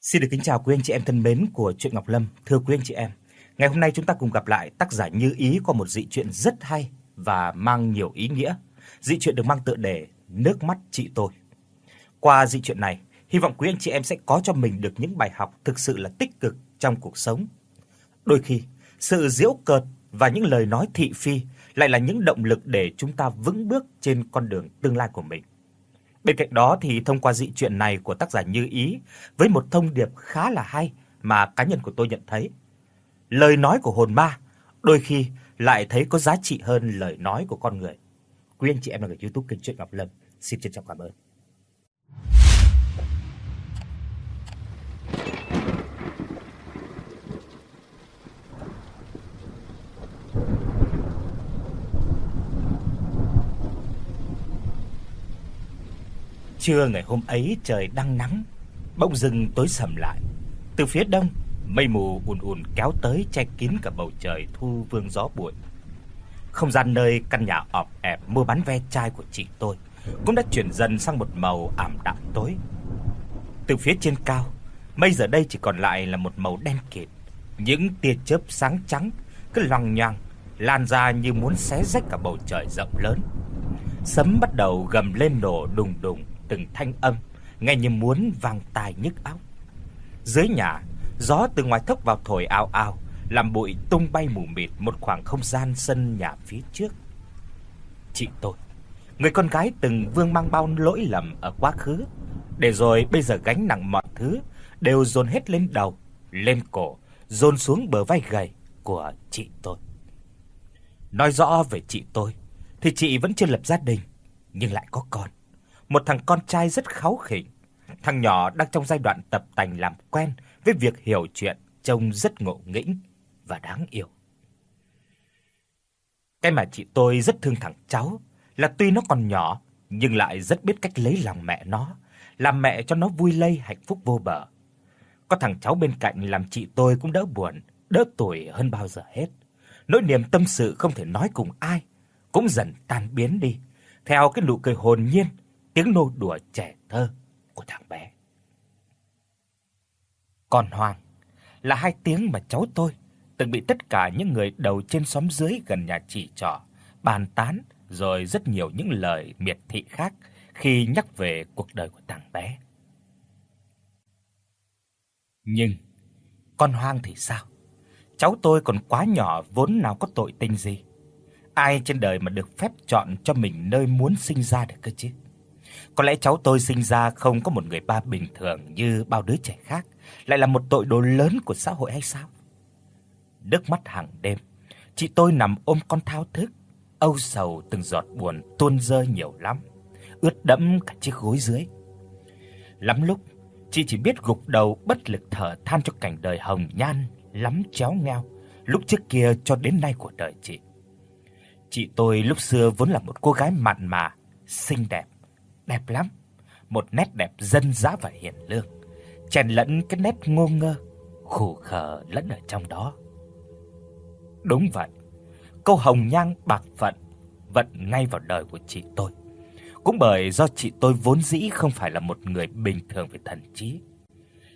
Xin được kính chào quý anh chị em thân mến của truyện Ngọc Lâm. Thưa quý anh chị em, ngày hôm nay chúng ta cùng gặp lại tác giả Như Ý có một dị truyện rất hay và mang nhiều ý nghĩa. Dị truyện được mang tựa đề Nước mắt chị tôi. Qua dị truyện này, hy vọng quý anh chị em sẽ có cho mình được những bài học thực sự là tích cực trong cuộc sống. Đôi khi, sự giễu cợt và những lời nói thị phi lại là những động lực để chúng ta vững bước trên con đường tương lai của mình. Bên cạnh đó thì thông qua dị truyện này của tác giả Như Ý với một thông điệp khá là hay mà cá nhân của tôi nhận thấy. Lời nói của hồn ma đôi khi lại thấy có giá trị hơn lời nói của con người. Quý anh chị em là người YouTube kênh truyện Ngọc Lâm, xin trân trọng cảm ơn. Trưa ngày hôm ấy trời đang nắng, bỗng dưng tối sầm lại. Từ phía đông, mây mù ùn ùn kéo tới che kín cả bầu trời thu vương gió bụi. Không gian nơi căn nhà ọp ẹp mua bán ve chai của chị tôi cũng đã chuyển dần sang một màu ảm đạm tối. Từ phía trên cao, mây giờ đây chỉ còn lại là một màu đen kịt, những tia chớp sáng trắng cứ loằng nhoằng lan ra như muốn xé rách cả bầu trời rộng lớn. Sấm bắt đầu gầm lên nổ đùng đùng từng thanh âm, nghe như muốn vang tai nhức óc. Dưới nhà, gió từ ngoài thốc vào thổi ào ào, làm bụi tung bay mù mịt một khoảng không gian sân nhà phía trước. Chị tôi, người con gái từng vương mang bao lỗi lầm ở quá khứ, để rồi bây giờ gánh nặng mọi thứ đều dồn hết lên đầu, lên cổ, dồn xuống bờ vai gầy của chị tôi. Nói rõ về chị tôi thì chị vẫn chưa lập gia đình nhưng lại có con một thằng con trai rất kháu khỉnh. Thằng nhỏ đang trong giai đoạn tập tành làm quen với việc hiểu chuyện, trông rất ngộ nghĩnh và đáng yêu. Cái mà chị tôi rất thương thằng cháu là tuy nó còn nhỏ nhưng lại rất biết cách lấy lòng mẹ nó, làm mẹ cho nó vui lây hạnh phúc vô bờ. Có thằng cháu bên cạnh làm chị tôi cũng đỡ buồn, đỡ tuổi hơn bao giờ hết. Nỗi niềm tâm sự không thể nói cùng ai cũng dần tan biến đi theo cái nụ cười hồn nhiên tiếng nô đùa trẻ thơ của thằng bé. Còn Hoàng là hai tiếng mà cháu tôi từng bị tất cả những người đầu trên xóm dưới gần nhà chỉ trỏ, bàn tán rồi rất nhiều những lời miệt thị khác khi nhắc về cuộc đời của thằng bé. Nhưng con Hoang thì sao? Cháu tôi còn quá nhỏ vốn nào có tội tình gì. Ai trên đời mà được phép chọn cho mình nơi muốn sinh ra được cơ chứ? Có lẽ cháu tôi sinh ra không có một người ba bình thường như bao đứa trẻ khác, lại là một tội đồ lớn của xã hội hay sao? Nước mắt hàng đêm, chị tôi nằm ôm con thao thức, âu sầu từng giọt buồn tuôn rơi nhiều lắm, ướt đẫm cả chiếc gối dưới. Lắm lúc, chị chỉ biết gục đầu bất lực thở than cho cảnh đời hồng nhan lắm chéo ngoeo lúc trước kia cho đến nay của đời chị. Chị tôi lúc xưa vốn là một cô gái mặn mà, xinh đẹp, đẹp lắm, một nét đẹp dân dã và hiền lương, chèn lẫn cái nét ngô ngơ, khủ khờ lẫn ở trong đó. Đúng vậy, câu hồng nhang bạc phận vận ngay vào đời của chị tôi. Cũng bởi do chị tôi vốn dĩ không phải là một người bình thường về thần trí.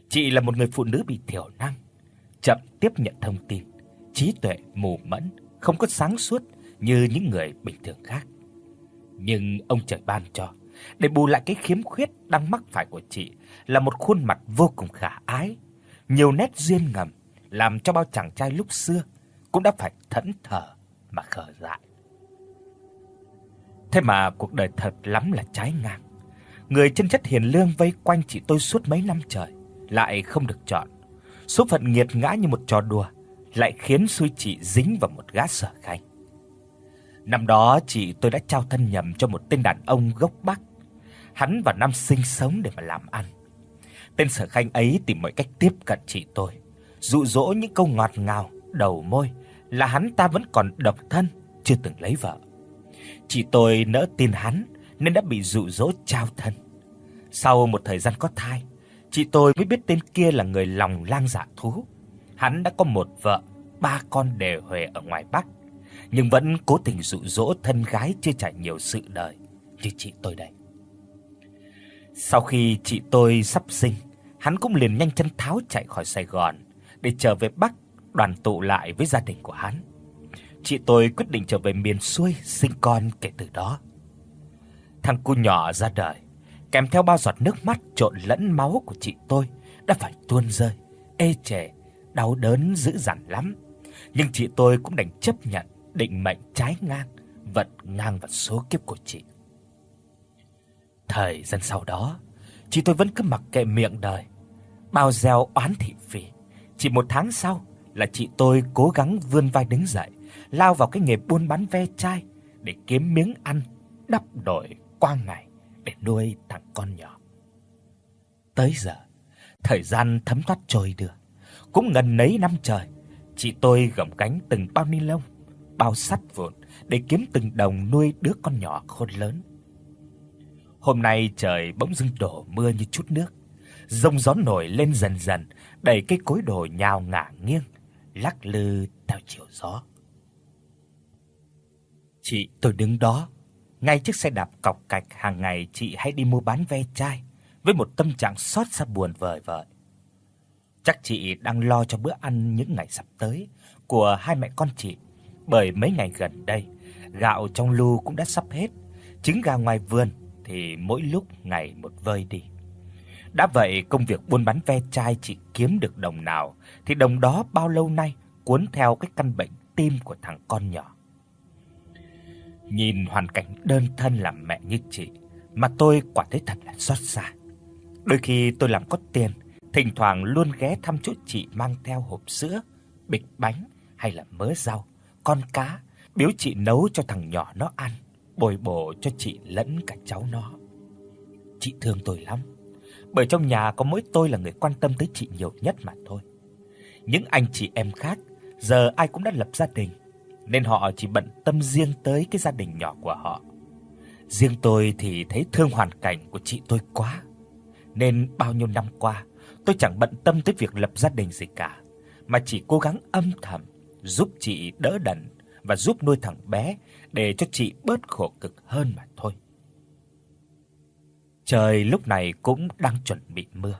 Chị là một người phụ nữ bị thiểu năng, chậm tiếp nhận thông tin, trí tuệ mù mẫn, không có sáng suốt như những người bình thường khác. Nhưng ông trời ban cho để bù lại cái khiếm khuyết đang mắc phải của chị là một khuôn mặt vô cùng khả ái, nhiều nét duyên ngầm làm cho bao chàng trai lúc xưa cũng đã phải thẫn thờ mà khờ dại. Thế mà cuộc đời thật lắm là trái ngang. Người chân chất hiền lương vây quanh chị tôi suốt mấy năm trời lại không được chọn. Số phận nghiệt ngã như một trò đùa lại khiến xui chị dính vào một gã sở khanh. Năm đó chị tôi đã trao thân nhầm cho một tên đàn ông gốc Bắc hắn và Nam sinh sống để mà làm ăn. Tên Sở Khanh ấy tìm mọi cách tiếp cận chị tôi, dụ dỗ những câu ngọt ngào, đầu môi là hắn ta vẫn còn độc thân, chưa từng lấy vợ. Chị tôi nỡ tin hắn nên đã bị dụ dỗ trao thân. Sau một thời gian có thai, chị tôi mới biết tên kia là người lòng lang dạ thú. Hắn đã có một vợ, ba con đều huề ở ngoài Bắc, nhưng vẫn cố tình dụ dỗ thân gái chưa trải nhiều sự đời như chị tôi đây. Sau khi chị tôi sắp sinh, hắn cũng liền nhanh chân tháo chạy khỏi Sài Gòn để trở về Bắc đoàn tụ lại với gia đình của hắn. Chị tôi quyết định trở về miền xuôi sinh con kể từ đó. Thằng cu nhỏ ra đời, kèm theo bao giọt nước mắt trộn lẫn máu của chị tôi đã phải tuôn rơi, ê chề, đau đớn dữ dằn lắm. Nhưng chị tôi cũng đành chấp nhận định mệnh trái ngang, vận ngang vào số kiếp của chị. Thời gian sau đó, chị tôi vẫn cứ mặc kệ miệng đời, bao gieo oán thị phi. Chỉ một tháng sau là chị tôi cố gắng vươn vai đứng dậy, lao vào cái nghề buôn bán ve chai để kiếm miếng ăn đắp đổi qua ngày để nuôi thằng con nhỏ. Tới giờ, thời gian thấm thoát trôi đưa, cũng gần nấy năm trời, chị tôi gồng gánh từng bao ni lông, bao sắt vụn để kiếm từng đồng nuôi đứa con nhỏ khôn lớn. Hôm nay trời bỗng dưng đổ mưa như chút nước, rông gió nổi lên dần dần, đẩy cây cối đổ nhào ngả nghiêng, lắc lư theo chiều gió. Chị tôi đứng đó, ngay chiếc xe đạp cọc cạch hàng ngày chị hay đi mua bán ve chai, với một tâm trạng xót xa buồn vời vợi. Chắc chị đang lo cho bữa ăn những ngày sắp tới của hai mẹ con chị, bởi mấy ngày gần đây, gạo trong lu cũng đã sắp hết, trứng gà ngoài vườn thì mỗi lúc ngày một vơi đi. Đã vậy, công việc buôn bán ve chai chị kiếm được đồng nào thì đồng đó bao lâu nay cuốn theo cái căn bệnh tim của thằng con nhỏ. Nhìn hoàn cảnh đơn thân làm mẹ như chị mà tôi quả thấy thật là xót xa. Đôi khi tôi làm có tiền, thỉnh thoảng luôn ghé thăm chỗ chị mang theo hộp sữa, bịch bánh hay là mớ rau, con cá, biếu chị nấu cho thằng nhỏ nó ăn, bồi bổ cho chị lẫn cả cháu nó. Chị thương tôi lắm, bởi trong nhà có mỗi tôi là người quan tâm tới chị nhiều nhất mà thôi. Những anh chị em khác giờ ai cũng đã lập gia đình, nên họ chỉ bận tâm riêng tới cái gia đình nhỏ của họ. Riêng tôi thì thấy thương hoàn cảnh của chị tôi quá, nên bao nhiêu năm qua tôi chẳng bận tâm tới việc lập gia đình gì cả, mà chỉ cố gắng âm thầm giúp chị đỡ đần và giúp nuôi thằng bé để cho chị bớt khổ cực hơn mà thôi. Trời lúc này cũng đang chuẩn bị mưa,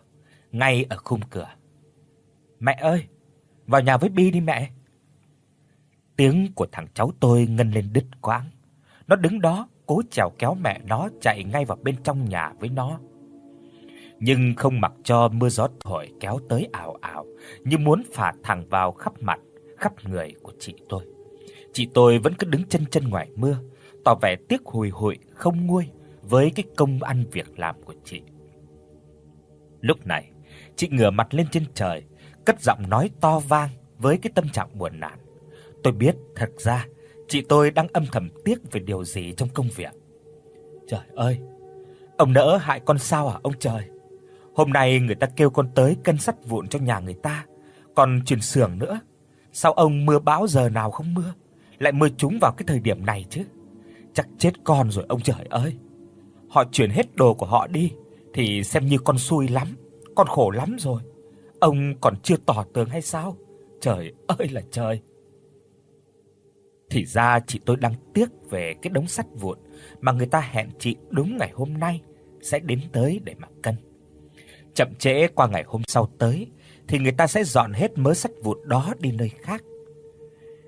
ngay ở khung cửa. "Mẹ ơi, vào nhà với Bi đi mẹ." Tiếng của thằng cháu tôi ngân lên đứt quãng. Nó đứng đó cố chèo kéo mẹ nó chạy ngay vào bên trong nhà với nó. Nhưng không mặc cho mưa gió thổi kéo tới ảo ảo, như muốn phả thẳng vào khắp mặt, khắp người của chị tôi. Chị tôi vẫn cứ đứng chân chân ngoài mưa, tỏ vẻ tiếc hùi hụi không nguôi với cái công ăn việc làm của chị. Lúc này, chị ngửa mặt lên trên trời, cất giọng nói to vang với cái tâm trạng buồn nản. Tôi biết thật ra chị tôi đang âm thầm tiếc về điều gì trong công việc. Trời ơi, ông nỡ hại con sao à ông trời? Hôm nay người ta kêu con tới cân sắt vụn cho nhà người ta, còn chuyển xưởng nữa. Sao ông mưa bão giờ nào không mưa, lại mưa trúng vào cái thời điểm này chứ? Chắc chết con rồi ông trời ơi. Họ chuyển hết đồ của họ đi thì xem như con xui lắm, con khổ lắm rồi. Ông còn chưa tỏ tường hay sao? Trời ơi là trời. Thì ra chị tôi đang tiếc về cái đống sắt vụn mà người ta hẹn chị đúng ngày hôm nay sẽ đến tới để mà cân. Chậm trễ qua ngày hôm sau tới thì người ta sẽ dọn hết mớ sắt vụn đó đi nơi khác.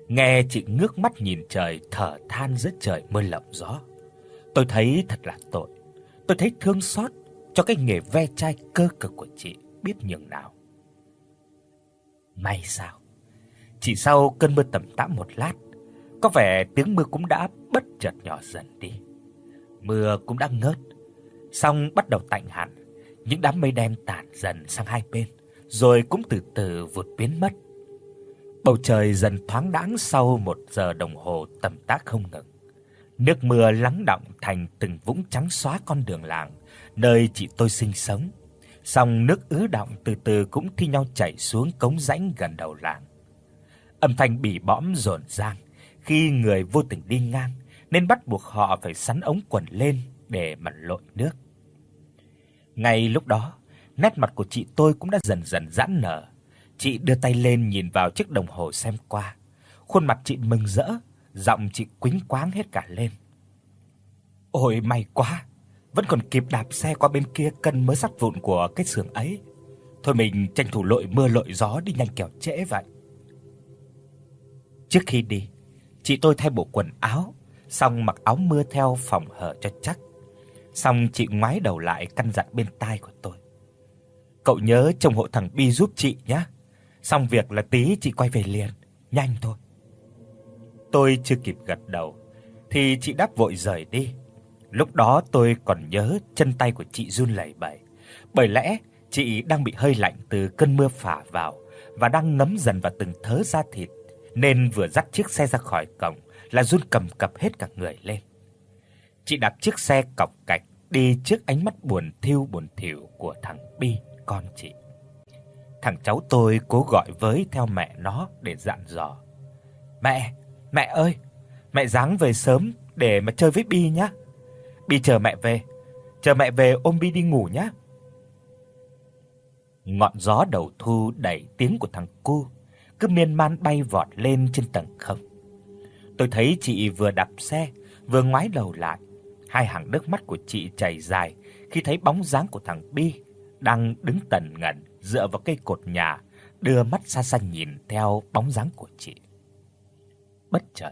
Nghe chị ngước mắt nhìn trời thở than giữa trời mưa lộng gió. Tôi thấy thật là tội. Tôi thấy thương xót cho cái nghề ve chai cơ cực của chị biết nhường nào. May sao? Chỉ sau cơn mưa tầm tã một lát, có vẻ tiếng mưa cũng đã bất chợt nhỏ dần đi. Mưa cũng đã ngớt, xong bắt đầu tạnh hẳn, những đám mây đen tản dần sang hai bên, rồi cũng từ từ vụt biến mất. Bầu trời dần thoáng đãng sau một giờ đồng hồ tầm tác không ngừng. Nước mưa lắng đọng thành từng vũng trắng xóa con đường làng nơi chị tôi sinh sống. Song nước ứ đọng từ từ cũng thi nhau chảy xuống cống rãnh gần đầu làng. Âm thanh bỉ bõm rộn ràng khi người vô tình đi ngang nên bắt buộc họ phải sắn ống quần lên để mặn lội nước. Ngay lúc đó, nét mặt của chị tôi cũng đã dần dần giãn nở. Chị đưa tay lên nhìn vào chiếc đồng hồ xem qua. Khuôn mặt chị mừng rỡ, giọng chị quĩnh quáng hết cả lên. Ôi may quá, vẫn còn kịp đạp xe qua bên kia cân mới sắt vụn của cái xưởng ấy. Thôi mình tranh thủ lội mưa lội gió đi nhanh kẻo trễ vậy. Trước khi đi, chị tôi thay bộ quần áo, xong mặc áo mưa theo phòng hở cho chắc. Xong chị ngoái đầu lại căn dặn bên tai của tôi. Cậu nhớ trông hộ thằng Bi giúp chị nhé. Xong việc là tí chị quay về liền, nhanh thôi. Tôi chưa kịp gật đầu thì chị đáp vội rời đi. Lúc đó tôi còn nhớ chân tay của chị run lẩy bẩy, bởi lẽ chị đang bị hơi lạnh từ cơn mưa phả vào và đang ngấm dần vào từng thớ da thịt, nên vừa dắt chiếc xe ra khỏi cổng là run cầm cập hết cả người lên. Chị đạp chiếc xe cọc cạch đi trước ánh mắt buồn thiu buồn thỉu của thằng Bi, con chị. Thằng cháu tôi cố gọi với theo mẹ nó để dặn dò. "Mẹ, mẹ ơi, mẹ ráng về sớm để mà chơi với Bi nhá. Bi chờ mẹ về, chờ mẹ về ôm Bi đi ngủ nhá." Ngọn gió đầu thu đẩy tiếng của thằng cu cứ miên man bay vọt lên trên tầng không. Tôi thấy chị vừa đạp xe, vừa ngoái đầu lại, hai hàng nước mắt của chị chảy dài khi thấy bóng dáng của thằng Bi đang đứng tần ngẩn dựa vào cây cột nhà, đưa mắt xa xa nhìn theo bóng dáng của chị. Bất chợt,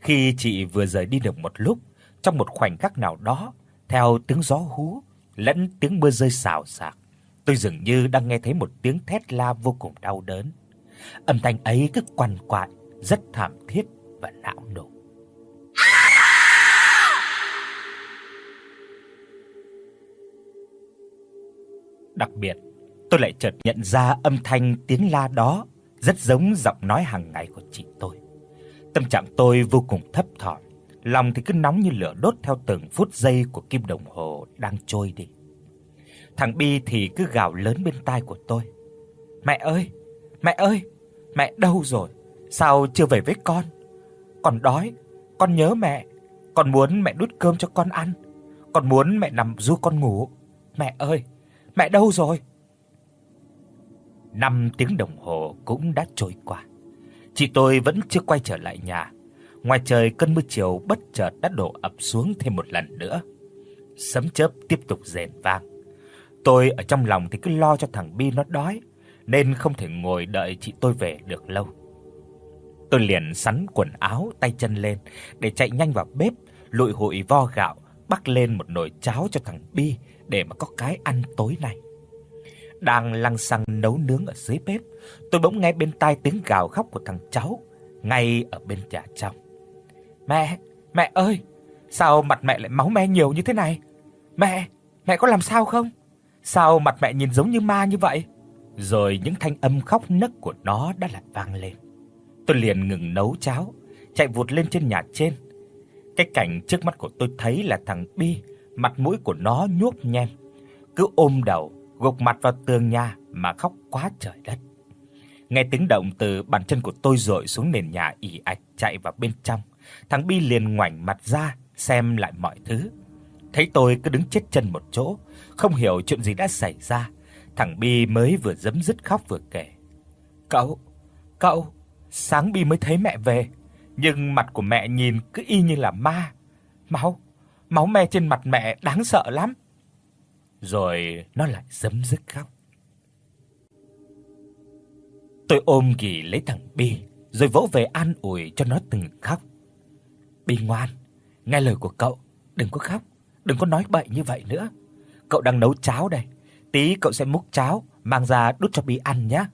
khi chị vừa rời đi được một lúc, trong một khoảnh khắc nào đó, theo tiếng gió hú lẫn tiếng mưa rơi xào xạc, tôi dường như đang nghe thấy một tiếng thét la vô cùng đau đớn. Âm thanh ấy cứ quằn quại, rất thảm thiết và não nổ. Đặc biệt, tôi lại chợt nhận ra âm thanh tiếng la đó rất giống giọng nói hàng ngày của chị tôi. Tâm trạng tôi vô cùng thấp thỏm, lòng thì cứ nóng như lửa đốt theo từng phút giây của kim đồng hồ đang trôi đi. Thằng Bi thì cứ gào lớn bên tai của tôi. "Mẹ ơi, mẹ ơi, mẹ đâu rồi? Sao chưa về với con? Con đói, con nhớ mẹ, con muốn mẹ đút cơm cho con ăn, con muốn mẹ nằm ru con ngủ. Mẹ ơi, mẹ đâu rồi?" 5 tiếng đồng hồ cũng đã trôi qua. Chị tôi vẫn chưa quay trở lại nhà. Ngoài trời cơn mưa chiều bất chợt đã đổ ập xuống thêm một lần nữa. Sấm chớp tiếp tục rền vang. Tôi ở trong lòng thì cứ lo cho thằng Bi nó đói, nên không thể ngồi đợi chị tôi về được lâu. Tôi liền sắn quần áo, tay chân lên để chạy nhanh vào bếp, lụi hụi vo gạo, bắc lên một nồi cháo cho thằng Bi để mà có cái ăn tối nay. Đang lăng xăng nấu nướng ở dưới bếp, tôi bỗng nghe bên tai tiếng gào khóc của thằng cháu ngay ở bên nhà trong. "Mẹ, mẹ ơi, sao mặt mẹ lại máu me nhiều như thế này? Mẹ, mẹ có làm sao không? Sao mặt mẹ nhìn giống như ma như vậy?" Rồi những thanh âm khóc nấc của nó đã lại vang lên. Tôi liền ngừng nấu cháo, chạy vụt lên trên nhà trên. Cái cảnh trước mắt của tôi thấy là thằng Bi, mặt mũi của nó nhuốm nhem, cứ ôm đầu, gục mặt vào tường nhà mà khóc quá trời đất. Nghe tiếng động từ bàn chân của tôi rội xuống nền nhà ì ạch chạy vào bên trong, thằng Bi liền ngoảnh mặt ra xem lại mọi thứ. Thấy tôi cứ đứng chết chân một chỗ, không hiểu chuyện gì đã xảy ra, thằng Bi mới vừa giấm dứt khóc vừa kể. "Cậu, cậu, sáng Bi mới thấy mẹ về, nhưng mặt của mẹ nhìn cứ y như là ma. Máu, máu me trên mặt mẹ đáng sợ lắm." Rồi nó lại giấm dứt khóc. Tôi ôm ghì lấy thằng Bi, rồi vỗ về an ủi cho nó từng khóc. Bi ngoan, nghe lời của cậu, đừng có khóc, đừng có nói bậy như vậy nữa. Cậu đang nấu cháo đây, tí cậu sẽ múc cháo mang ra đút cho Bi ăn nhé.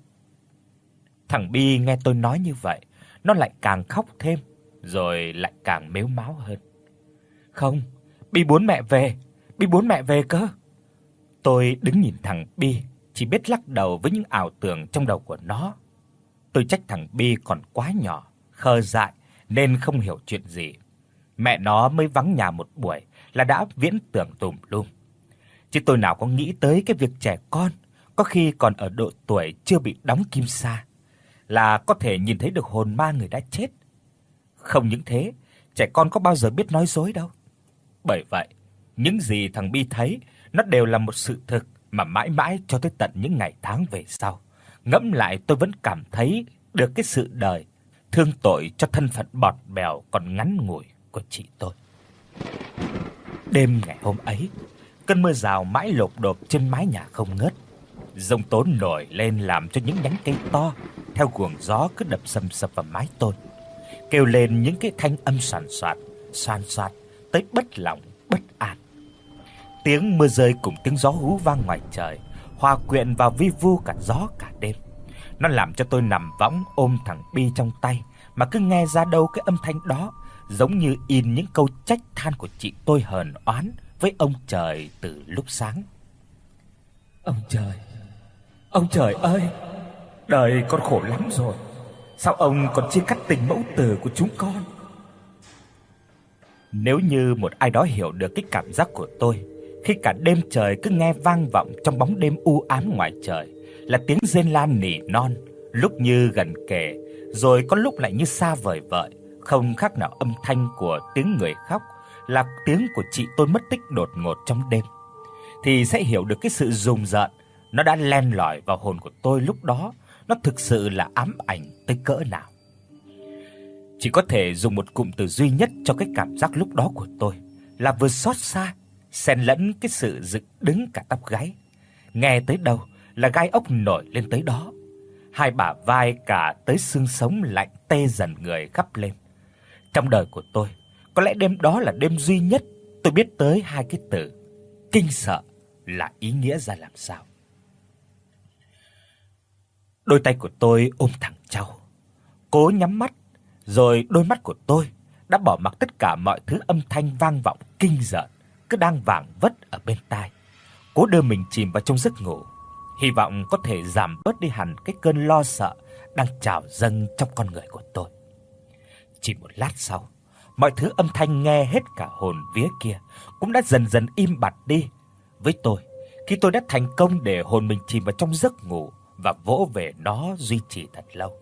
Thằng Bi nghe tôi nói như vậy, nó lại càng khóc thêm, rồi lại càng mếu máo hơn. Không, Bi muốn mẹ về, Bi muốn mẹ về cơ. Tôi đứng nhìn thằng Bi, chỉ biết lắc đầu với những ảo tưởng trong đầu của nó. Tôi trách thằng Bi còn quá nhỏ, khờ dại nên không hiểu chuyện gì. Mẹ nó mới vắng nhà một buổi là đã viễn tưởng tùm lum. Chứ tôi nào có nghĩ tới cái việc trẻ con có khi còn ở độ tuổi chưa bị đóng kim sa là có thể nhìn thấy được hồn ma người đã chết. Không những thế, trẻ con có bao giờ biết nói dối đâu. Bởi vậy, những gì thằng Bi thấy nó đều là một sự thực mà mãi mãi cho tới tận những ngày tháng về sau. Ngẫm lại tôi vẫn cảm thấy được cái sự đời thương tội cho thân phận bọt bèo còn ngắn ngủi của chị tôi. Đêm ngày hôm ấy, cơn mưa rào mãi lộp độp trên mái nhà không ngớt. Rông tốn nổi lên làm cho những nhánh cây to theo guồng gió cứ đập sầm sập vào mái tôn, kêu lên những cái thanh âm soàn soạt, soàn soạt tới bất lòng, bất an. Tiếng mưa rơi cùng tiếng gió hú vang ngoài trời, hòa quyện vào vi vu cả gió cả đêm. Nó làm cho tôi nằm võng ôm thằng Bi trong tay mà cứ nghe ra đâu cái âm thanh đó giống như in những câu trách than của chị tôi hờn oán với ông trời từ lúc sáng. Ông trời, ông trời ơi, đời con khổ lắm rồi. Sao ông còn chia cắt tình mẫu tử của chúng con? Nếu như một ai đó hiểu được cái cảm giác của tôi khi cả đêm trời cứ nghe vang vọng trong bóng đêm u ám ngoài trời là tiếng rên la nỉ non, lúc như gần kề, rồi có lúc lại như xa vời vợi, không khác nào âm thanh của tiếng người khóc, là tiếng của chị tôi mất tích đột ngột trong đêm, thì sẽ hiểu được cái sự rùng rợn nó đã len lỏi vào hồn của tôi lúc đó, nó thực sự là ám ảnh tới cỡ nào. Chỉ có thể dùng một cụm từ duy nhất cho cái cảm giác lúc đó của tôi, là vừa xót xa, xen lẫn cái sự dựng đứng cả tóc gáy. Nghe tới đâu là gai ốc nổi lên tới đó. Hai bả vai cả tới xương sống lạnh tê dần người gấp lên. Trong đời của tôi, có lẽ đêm đó là đêm duy nhất tôi biết tới hai cái từ kinh sợ là ý nghĩa ra làm sao. Đôi tay của tôi ôm thẳng Châu, cố nhắm mắt, rồi đôi mắt của tôi đã bỏ mặc tất cả mọi thứ âm thanh vang vọng kinh rợn cứ đang vảng vất ở bên tai. Cố đưa mình chìm vào trong giấc ngủ, hy vọng có thể giảm bớt đi hẳn cái cơn lo sợ đang trào dâng trong con người của tôi. Chỉ một lát sau, mọi thứ âm thanh nghe hết cả hồn vía kia cũng đã dần dần im bặt đi. Với tôi, khi tôi đã thành công để hồn mình chìm vào trong giấc ngủ và vỗ về nó duy trì thật lâu.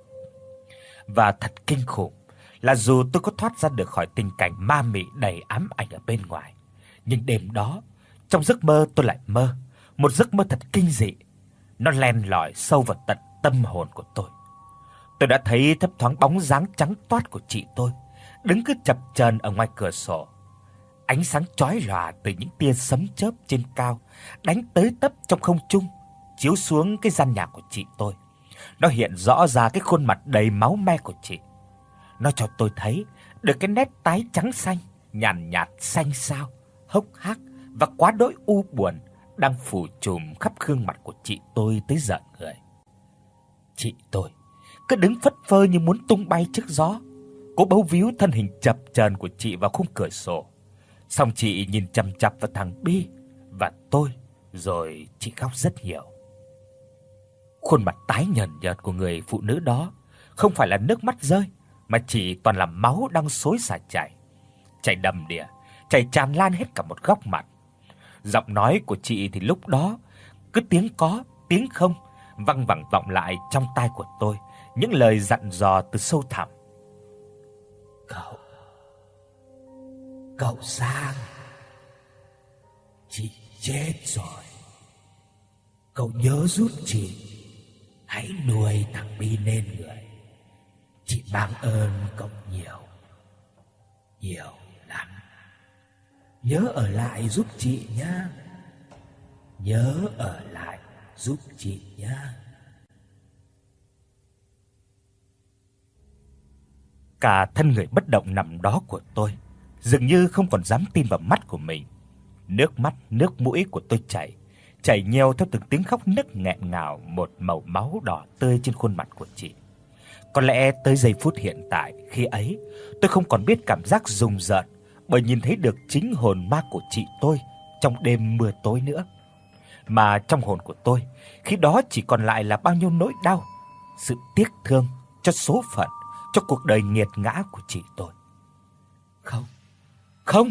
Và thật kinh khủng là dù tôi có thoát ra được khỏi tình cảnh ma mị đầy ám ảnh ở bên ngoài, nhưng đêm đó, trong giấc mơ tôi lại mơ một giấc mơ thật kinh dị. Nó len lỏi sâu vào tận tâm hồn của tôi. Tôi đã thấy thấp thoáng bóng dáng trắng toát của chị tôi, đứng cứ chập chờn ở ngoài cửa sổ. Ánh sáng chói lòa từ những tia sấm chớp trên cao đánh tới tấp trong không trung, chiếu xuống cái gian nhà của chị tôi. Nó hiện rõ ra cái khuôn mặt đầy máu me của chị. Nó cho tôi thấy được cái nét tái trắng xanh, nhàn nhạt xanh xao, hốc hác và quá đỗi u buồn đang phủ trùm khắp gương mặt của chị tôi tới giận người. Chị tôi cứ đứng phất phơ như muốn tung bay trước gió, cố bấu víu thân hình chập chờn của chị vào khung cửa sổ. Xong chị nhìn chằm chằm vào thằng Bi và tôi, rồi chị khóc rất nhiều. Khuôn mặt tái nhợt nhợt của người phụ nữ đó không phải là nước mắt rơi, mà chỉ toàn là máu đang xối xả chảy, chảy đầm đìa, chảy tràn lan hết cả một góc mặt. Giọng nói của chị thì lúc đó cứ tiếng có, tiếng không vang vẳng vọng lại trong tai của tôi, những lời dặn dò từ sâu thẳm. Cậu Cậu Sang Chị chết rồi Cậu nhớ giúp chị Hãy nuôi thằng Bi nên người Chị mang ơn cậu nhiều Nhiều Nhớ ở lại giúp chị nha Nhớ ở lại giúp chị nha Cả thân người bất động nằm đó của tôi dường như không còn dám tin vào mắt của mình. Nước mắt, nước mũi của tôi chảy, chảy nhiều theo từng tiếng khóc nức nghẹn ngào một màu máu đỏ tươi trên khuôn mặt của chị. Có lẽ tới giây phút hiện tại khi ấy, tôi không còn biết cảm giác rùng rợn bởi nhìn thấy được chính hồn ma của chị tôi trong đêm mưa tối nữa. Mà trong hồn của tôi, khi đó chỉ còn lại là bao nhiêu nỗi đau, sự tiếc thương cho số phận, cho cuộc đời nghiệt ngã của chị tôi. Không, không,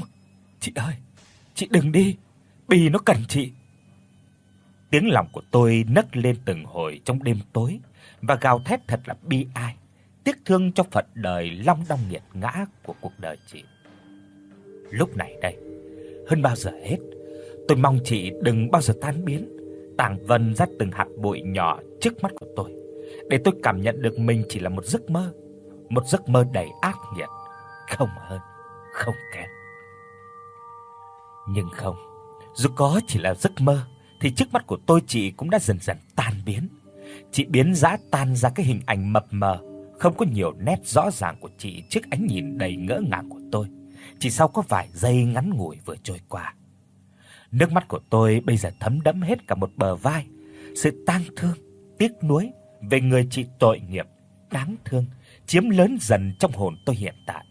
chị ơi, chị đừng đi, Bì nó cần chị. Tiếng lòng của tôi nấc lên từng hồi trong đêm tối và gào thét thật là bi ai, tiếc thương cho phận đời long đong nghiệt ngã của cuộc đời chị. Lúc này đây, hơn bao giờ hết, tôi mong chị đừng bao giờ tan biến, tàng vân dắt từng hạt bụi nhỏ trước mắt của tôi, để tôi cảm nhận được mình chỉ là một giấc mơ, một giấc mơ đầy ác nghiệt, không hơn, không kém. Nhưng không, dù có chỉ là giấc mơ thì trước mắt của tôi chị cũng đã dần dần tan biến. Chị biến dã tan ra cái hình ảnh mập mờ, không có nhiều nét rõ ràng của chị trước ánh nhìn đầy ngỡ ngàng của tôi. Chỉ sau có vài giây ngắn ngủi vừa trôi qua. Nước mắt của tôi bây giờ thấm đẫm hết cả một bờ vai, sự tang thương, tiếc nuối về người chị tội nghiệp, đáng thương chiếm lớn dần trong hồn tôi hiện tại.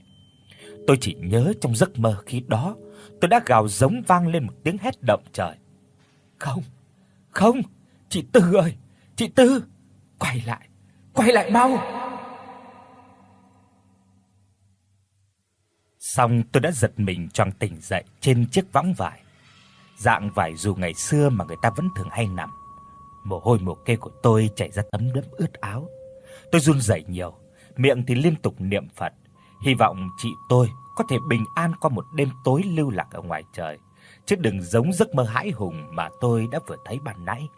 Tôi chỉ nhớ trong giấc mơ khi đó, tôi đã gào giống vang lên một tiếng hét động trời. Không, không, chị Tư ơi, chị Tư, quay lại, quay lại mau. Xong tôi đã giật mình choàng tỉnh dậy trên chiếc võng vải. Dạng vải dù ngày xưa mà người ta vẫn thường hay nằm. Mồ hôi mồ kê của tôi chảy ra tấm đẫm ướt áo. Tôi run rẩy nhiều, miệng thì liên tục niệm Phật, hy vọng chị tôi có thể bình an qua một đêm tối lưu lạc ở ngoài trời, chứ đừng giống giấc mơ hãi hùng mà tôi đã vừa thấy ban nãy.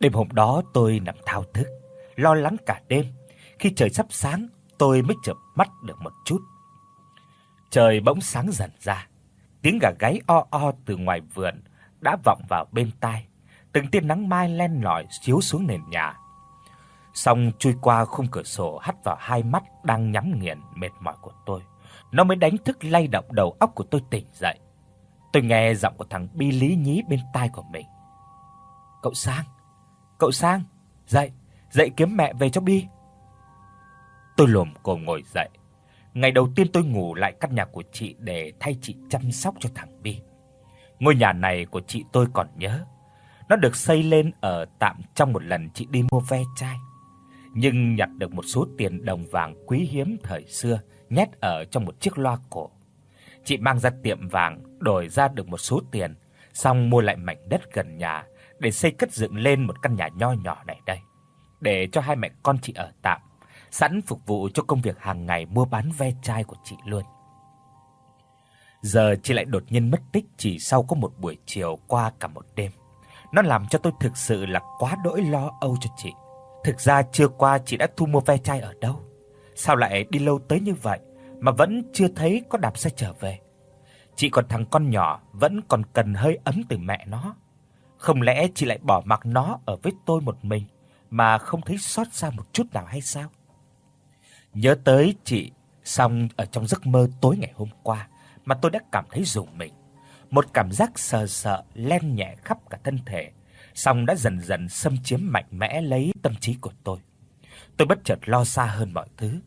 Đêm hôm đó tôi nằm thao thức, lo lắng cả đêm. Khi trời sắp sáng, tôi mới chợp mắt được một chút. Trời bỗng sáng dần ra, tiếng gà gáy o o từ ngoài vườn đã vọng vào bên tai. Từng tia nắng mai len lỏi chiếu xuống nền nhà Xong chui qua khung cửa sổ hắt vào hai mắt đang nhắm nghiền mệt mỏi của tôi. Nó mới đánh thức lay động đầu óc của tôi tỉnh dậy. Tôi nghe giọng của thằng Bi lý nhí bên tai của mình. "Cậu Sang, cậu Sang, dậy, dậy kiếm mẹ về cho Bi." Tôi lồm cồm ngồi dậy. Ngày đầu tiên tôi ngủ lại căn nhà của chị để thay chị chăm sóc cho thằng Bi. Ngôi nhà này của chị tôi còn nhớ. Nó được xây lên ở tạm trong một lần chị đi mua ve chai nhưng nhặt được một số tiền đồng vàng quý hiếm thời xưa nhét ở trong một chiếc loa cổ. Chị mang ra tiệm vàng đổi ra được một số tiền, xong mua lại mảnh đất gần nhà để xây cất dựng lên một căn nhà nho nhỏ này đây, để cho hai mẹ con chị ở tạm, sẵn phục vụ cho công việc hàng ngày mua bán ve chai của chị luôn. Giờ chị lại đột nhiên mất tích chỉ sau có một buổi chiều qua cả một đêm. Nó làm cho tôi thực sự là quá đỗi lo âu cho chị. Thực ra chưa qua chị đã thu mua ve chai ở đâu? Sao lại đi lâu tới như vậy mà vẫn chưa thấy có đạp xe trở về? Chị còn thằng con nhỏ vẫn còn cần hơi ấm từ mẹ nó. Không lẽ chị lại bỏ mặc nó ở với tôi một mình mà không thấy xót xa một chút nào hay sao? Nhớ tới chị, xong ở trong giấc mơ tối ngày hôm qua mà tôi đã cảm thấy rùng mình. Một cảm giác sợ sợ len nhẹ khắp cả thân thể song đã dần dần xâm chiếm mạnh mẽ lấy tâm trí của tôi. Tôi bất chợt lo xa hơn mọi thứ.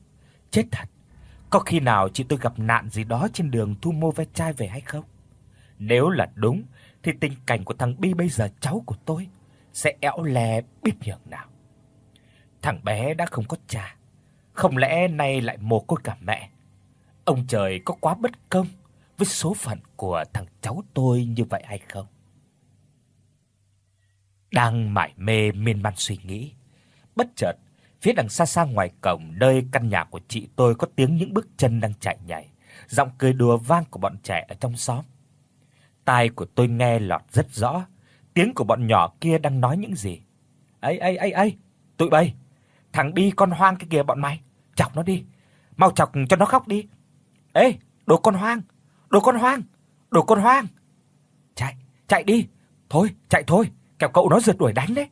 Chết thật, có khi nào chị tôi gặp nạn gì đó trên đường thu mua ve chai về hay không? Nếu là đúng thì tình cảnh của thằng Bi bây giờ cháu của tôi sẽ éo le biết nhường nào. Thằng bé đã không có cha, không lẽ nay lại mồ côi cả mẹ. Ông trời có quá bất công với số phận của thằng cháu tôi như vậy hay không? Đang mải mê miên man suy nghĩ, bất chợt, phía đằng xa xa ngoài cổng nơi căn nhà của chị tôi có tiếng những bước chân đang chạy nhảy, giọng cười đùa vang của bọn trẻ ở trong xóm. Tai của tôi nghe lọt rất rõ, tiếng của bọn nhỏ kia đang nói những gì. "Ấy ấy ấy ấy, tụi bay, thằng Bi con hoang cái kìa bọn mày, chọc nó đi, mau chọc cho nó khóc đi. Ê, đồ con hoang, đồ con hoang, đồ con hoang." Chạy, chạy đi. Thôi, chạy thôi kẻo cậu nó rượt đuổi đánh đấy.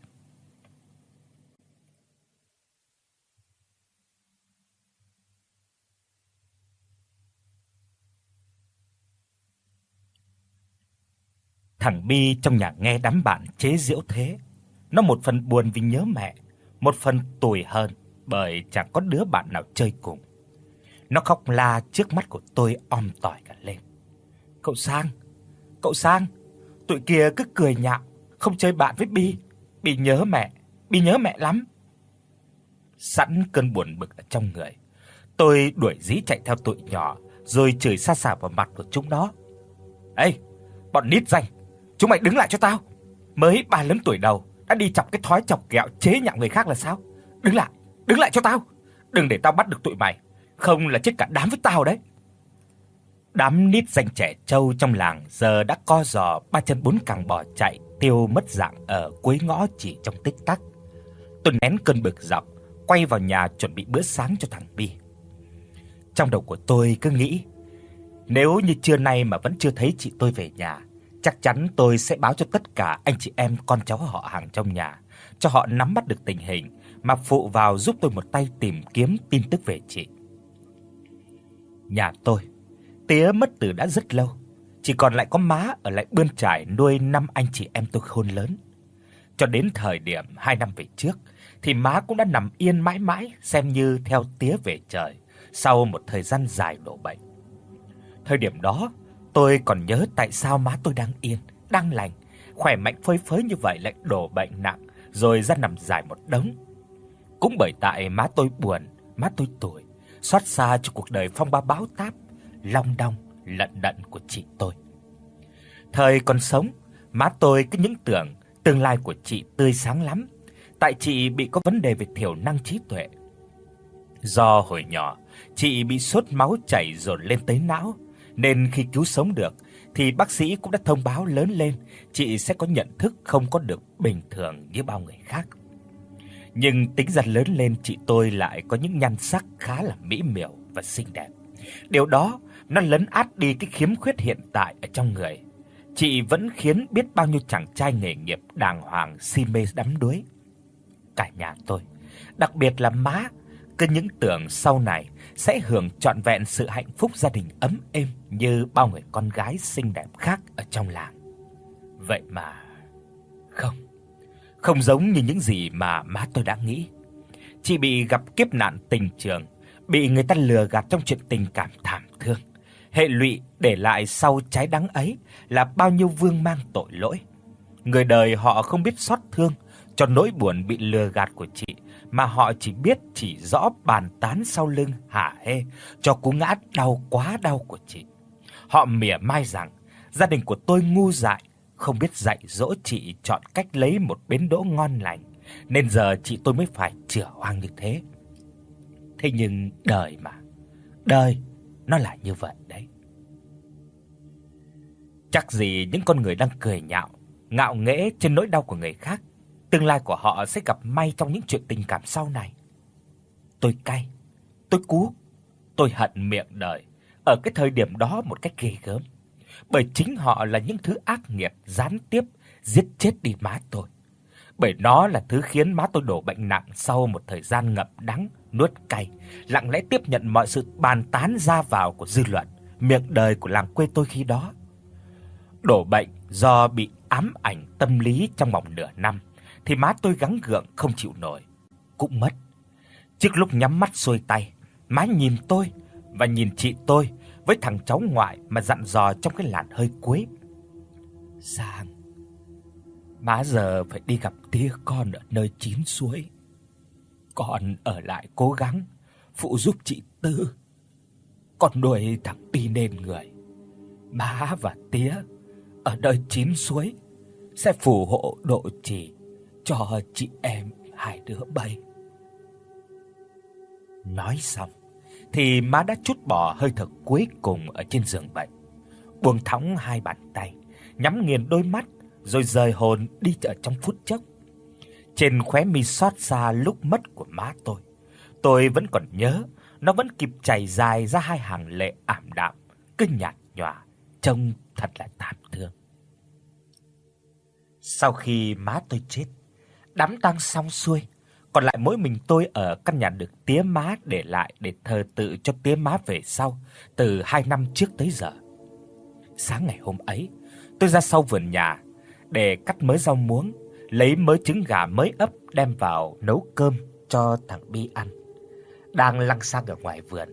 Thằng Bi trong nhà nghe đám bạn chế giễu thế, nó một phần buồn vì nhớ mẹ, một phần tủi hơn bởi chẳng có đứa bạn nào chơi cùng. Nó khóc la trước mắt của tôi om tỏi cả lên. "Cậu Sang, cậu Sang, tụi kia cứ cười nhạo, không chơi bạn với Bi, Bi nhớ mẹ, Bi nhớ mẹ lắm. Sẵn cơn buồn bực ở trong người, tôi đuổi dí chạy theo tụi nhỏ, rồi chửi xa xả vào mặt của chúng nó. "Ê, bọn nít danh, chúng mày đứng lại cho tao. Mới ba lớn tuổi đầu đã đi chọc cái thói chọc ghẹo chế nhạo người khác là sao? Đứng lại, đứng lại cho tao. Đừng để tao bắt được tụi mày, không là chết cả đám với tao đấy." Đám nít danh trẻ trâu trong làng giờ đã co giò ba chân bốn cẳng bỏ chạy tiêu mất dạng ở cuối ngõ chỉ trong tích tắc. Tuần nén cơn bực dọc, quay vào nhà chuẩn bị bữa sáng cho thằng Bi. Trong đầu của tôi cứ nghĩ, nếu như trưa nay mà vẫn chưa thấy chị tôi về nhà Chắc chắn tôi sẽ báo cho tất cả anh chị em con cháu họ hàng trong nhà, cho họ nắm bắt được tình hình mà phụ vào giúp tôi một tay tìm kiếm tin tức về chị. Nhà tôi, tía mất từ đã rất lâu, chỉ còn lại có má ở lại bươn trải nuôi năm anh chị em tôi khôn lớn. Cho đến thời điểm 2 năm về trước thì má cũng đã nằm yên mãi mãi xem như theo tía về trời sau một thời gian dài đổ bệnh. Thời điểm đó, tôi còn nhớ tại sao má tôi đang yên, đang lành, khỏe mạnh phơi phới như vậy lại đổ bệnh nặng rồi ra nằm dài một đống. Cũng bởi tại má tôi buồn, má tôi tủi, xót xa cho cuộc đời phong ba báo táp, long đong lận đận của chị tôi. Thời còn sống, má tôi cứ những tưởng tương lai của chị tươi sáng lắm, tại chị bị có vấn đề về thiểu năng trí tuệ. Do hồi nhỏ, chị bị sốt máu chảy dồn lên tới não, nên khi cứu sống được thì bác sĩ cũng đã thông báo lớn lên chị sẽ có nhận thức không có được bình thường như bao người khác. Nhưng tính dần lớn lên chị tôi lại có những nhan sắc khá là mỹ miều và xinh đẹp. Điều đó nó lấn át đi cái khiếm khuyết hiện tại ở trong người. Chị vẫn khiến biết bao nhiêu chàng trai nghề nghiệp đàng hoàng si mê đắm đuối. Cả nhà tôi, đặc biệt là má, cứ những tưởng sau này sẽ hưởng trọn vẹn sự hạnh phúc gia đình ấm êm như bao người con gái xinh đẹp khác ở trong làng. Vậy mà không, không giống như những gì mà má tôi đã nghĩ. Chị bị gặp kiếp nạn tình trường, bị người ta lừa gạt trong chuyện tình cảm thảm thương. Hệ lụy để lại sau trái đắng ấy là bao nhiêu vương mang tội lỗi. Người đời họ không biết xót thương cho nỗi buồn bị lừa gạt của chị mà họ chỉ biết chỉ rõ bàn tán sau lưng hả hê cho cú ngã đau quá đau của chị. Họ mỉa mai rằng gia đình của tôi ngu dại, không biết dạy dỗ chị chọn cách lấy một bến đỗ ngon lành, nên giờ chị tôi mới phải chữa hoang như thế. Thế nhưng đời mà, đời nó là như vậy đấy. Chắc gì những con người đang cười nhạo, ngạo nghễ trên nỗi đau của người khác tương lai của họ sẽ gặp may trong những chuyện tình cảm sau này. Tôi cay, tôi cú, tôi hận miệng đời ở cái thời điểm đó một cách ghê gớm, bởi chính họ là những thứ ác nghiệt gián tiếp giết chết đi má tôi. Bởi nó là thứ khiến má tôi đổ bệnh nặng sau một thời gian ngậm đắng nuốt cay, lặng lẽ tiếp nhận mọi sự bàn tán ra vào của dư luận, miệng đời của làng quê tôi khi đó. Đổ bệnh do bị ám ảnh tâm lý trong vòng nửa năm thì má tôi gắng gượng không chịu nổi, cũng mất. Trước lúc nhắm mắt xuôi tay, má nhìn tôi và nhìn chị tôi với thằng cháu ngoại mà dặn dò trong cái làn hơi cuối. "Giang, má giờ phải đi gặp tía con ở nơi chín suối. Con ở lại cố gắng phụ giúp chị Tư. Con đuổi thằng Pi nên người. Má và tía ở nơi chín suối sẽ phù hộ độ trì cho chị em hai đứa bay. Nói xong thì má đã chút bỏ hơi thở cuối cùng ở trên giường bệnh, buông thõng hai bàn tay, nhắm nghiền đôi mắt rồi rời hồn đi ở trong phút chốc. Trên khóe mi xót xa lúc mất của má tôi, tôi vẫn còn nhớ, nó vẫn kịp chảy dài ra hai hàng lệ ảm đạm, cứ nhạt nhòa, trông thật là thảm thương. Sau khi má tôi chết, đám tang xong xuôi, còn lại mỗi mình tôi ở căn nhà được tía má để lại để thờ tự cho tía má về sau, từ 2 năm trước tới giờ. Sáng ngày hôm ấy, tôi ra sau vườn nhà để cắt mớ rau muống, lấy mớ trứng gà mới ấp đem vào nấu cơm cho thằng Bi ăn. Đang lăng xăng ở ngoài vườn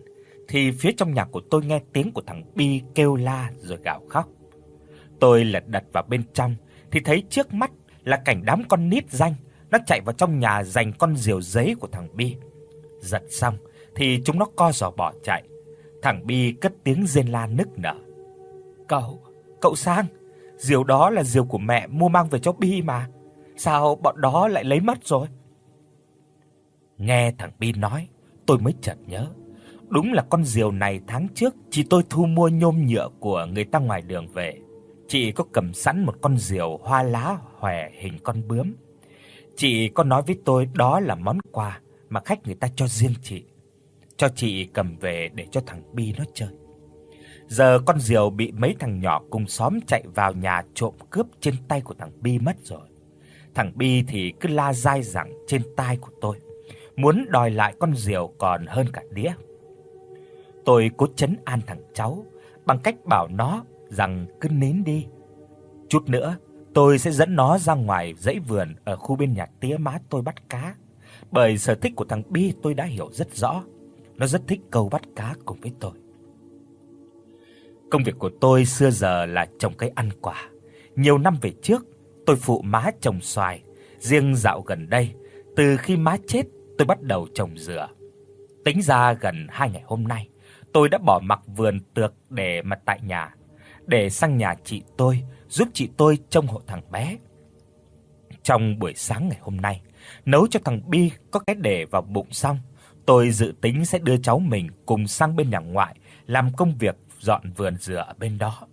thì phía trong nhà của tôi nghe tiếng của thằng Bi kêu la rồi gào khóc. Tôi lật đật vào bên trong thì thấy trước mắt là cảnh đám con nít danh nó chạy vào trong nhà giành con diều giấy của thằng Bi. Giật xong thì chúng nó co giò bỏ chạy. Thằng Bi cất tiếng rên la nức nở. "Cậu, cậu Sang, diều đó là diều của mẹ mua mang về cho Bi mà. Sao bọn đó lại lấy mất rồi?" Nghe thằng Bi nói, tôi mới chợt nhớ, đúng là con diều này tháng trước chị tôi thu mua nhôm nhựa của người ta ngoài đường về. Chị có cầm sẵn một con diều hoa lá hòe hình con bướm Chị có nói với tôi đó là món quà mà khách người ta cho riêng chị. Cho chị cầm về để cho thằng Bi nó chơi. Giờ con diều bị mấy thằng nhỏ cùng xóm chạy vào nhà trộm cướp trên tay của thằng Bi mất rồi. Thằng Bi thì cứ la dai dẳng trên tai của tôi, muốn đòi lại con diều còn hơn cả đĩa. Tôi cố trấn an thằng cháu bằng cách bảo nó rằng cứ nín đi. Chút nữa tôi sẽ dẫn nó ra ngoài dãy vườn ở khu bên nhà tía má tôi bắt cá. Bởi sở thích của thằng Bi tôi đã hiểu rất rõ. Nó rất thích câu bắt cá cùng với tôi. Công việc của tôi xưa giờ là trồng cây ăn quả. Nhiều năm về trước, tôi phụ má trồng xoài, riêng dạo gần đây, từ khi má chết, tôi bắt đầu trồng dừa. Tính ra gần 2 ngày hôm nay, tôi đã bỏ mặc vườn tược để mà tại nhà, để sang nhà chị tôi giúp chị tôi trông hộ thằng bé. Trong buổi sáng ngày hôm nay, nấu cho thằng Bi có cái để vào bụng xong, tôi dự tính sẽ đưa cháu mình cùng sang bên nhà ngoại làm công việc dọn vườn dừa ở bên đó.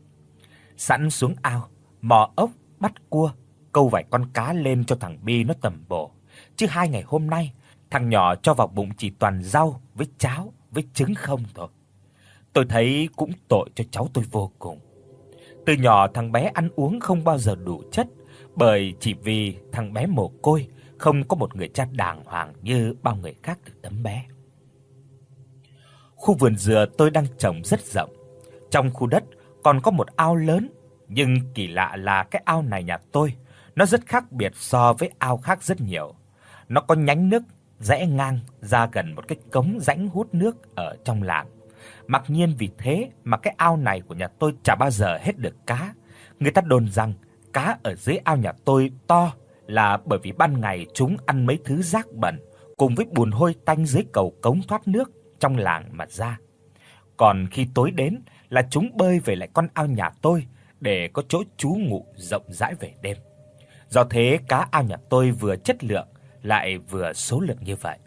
Sẵn xuống ao, mò ốc, bắt cua, câu vài con cá lên cho thằng Bi nó tầm bổ. Chứ hai ngày hôm nay, thằng nhỏ cho vào bụng chỉ toàn rau với cháo với trứng không thôi. Tôi thấy cũng tội cho cháu tôi vô cùng. Từ nhỏ thằng bé ăn uống không bao giờ đủ chất, bởi chỉ vì thằng bé mồ côi, không có một người cha đàng hoàng như bao người khác từ tấm bé. Khu vườn dừa tôi đang trồng rất rộng. Trong khu đất còn có một ao lớn, nhưng kỳ lạ là cái ao này nhà tôi, nó rất khác biệt so với ao khác rất nhiều. Nó có nhánh nước rẽ ngang ra gần một cái cống rãnh hút nước ở trong làng. Mặc nhiên vì thế mà cái ao này của nhà tôi chả bao giờ hết được cá. Người ta đồn rằng cá ở dưới ao nhà tôi to là bởi vì ban ngày chúng ăn mấy thứ rác bẩn, cùng với bùn hôi tanh dưới cầu cống thoát nước trong làng mà ra. Còn khi tối đến là chúng bơi về lại con ao nhà tôi để có chỗ trú ngụ rộng rãi về đêm. Do thế cá ao nhà tôi vừa chất lượng lại vừa số lượng như vậy.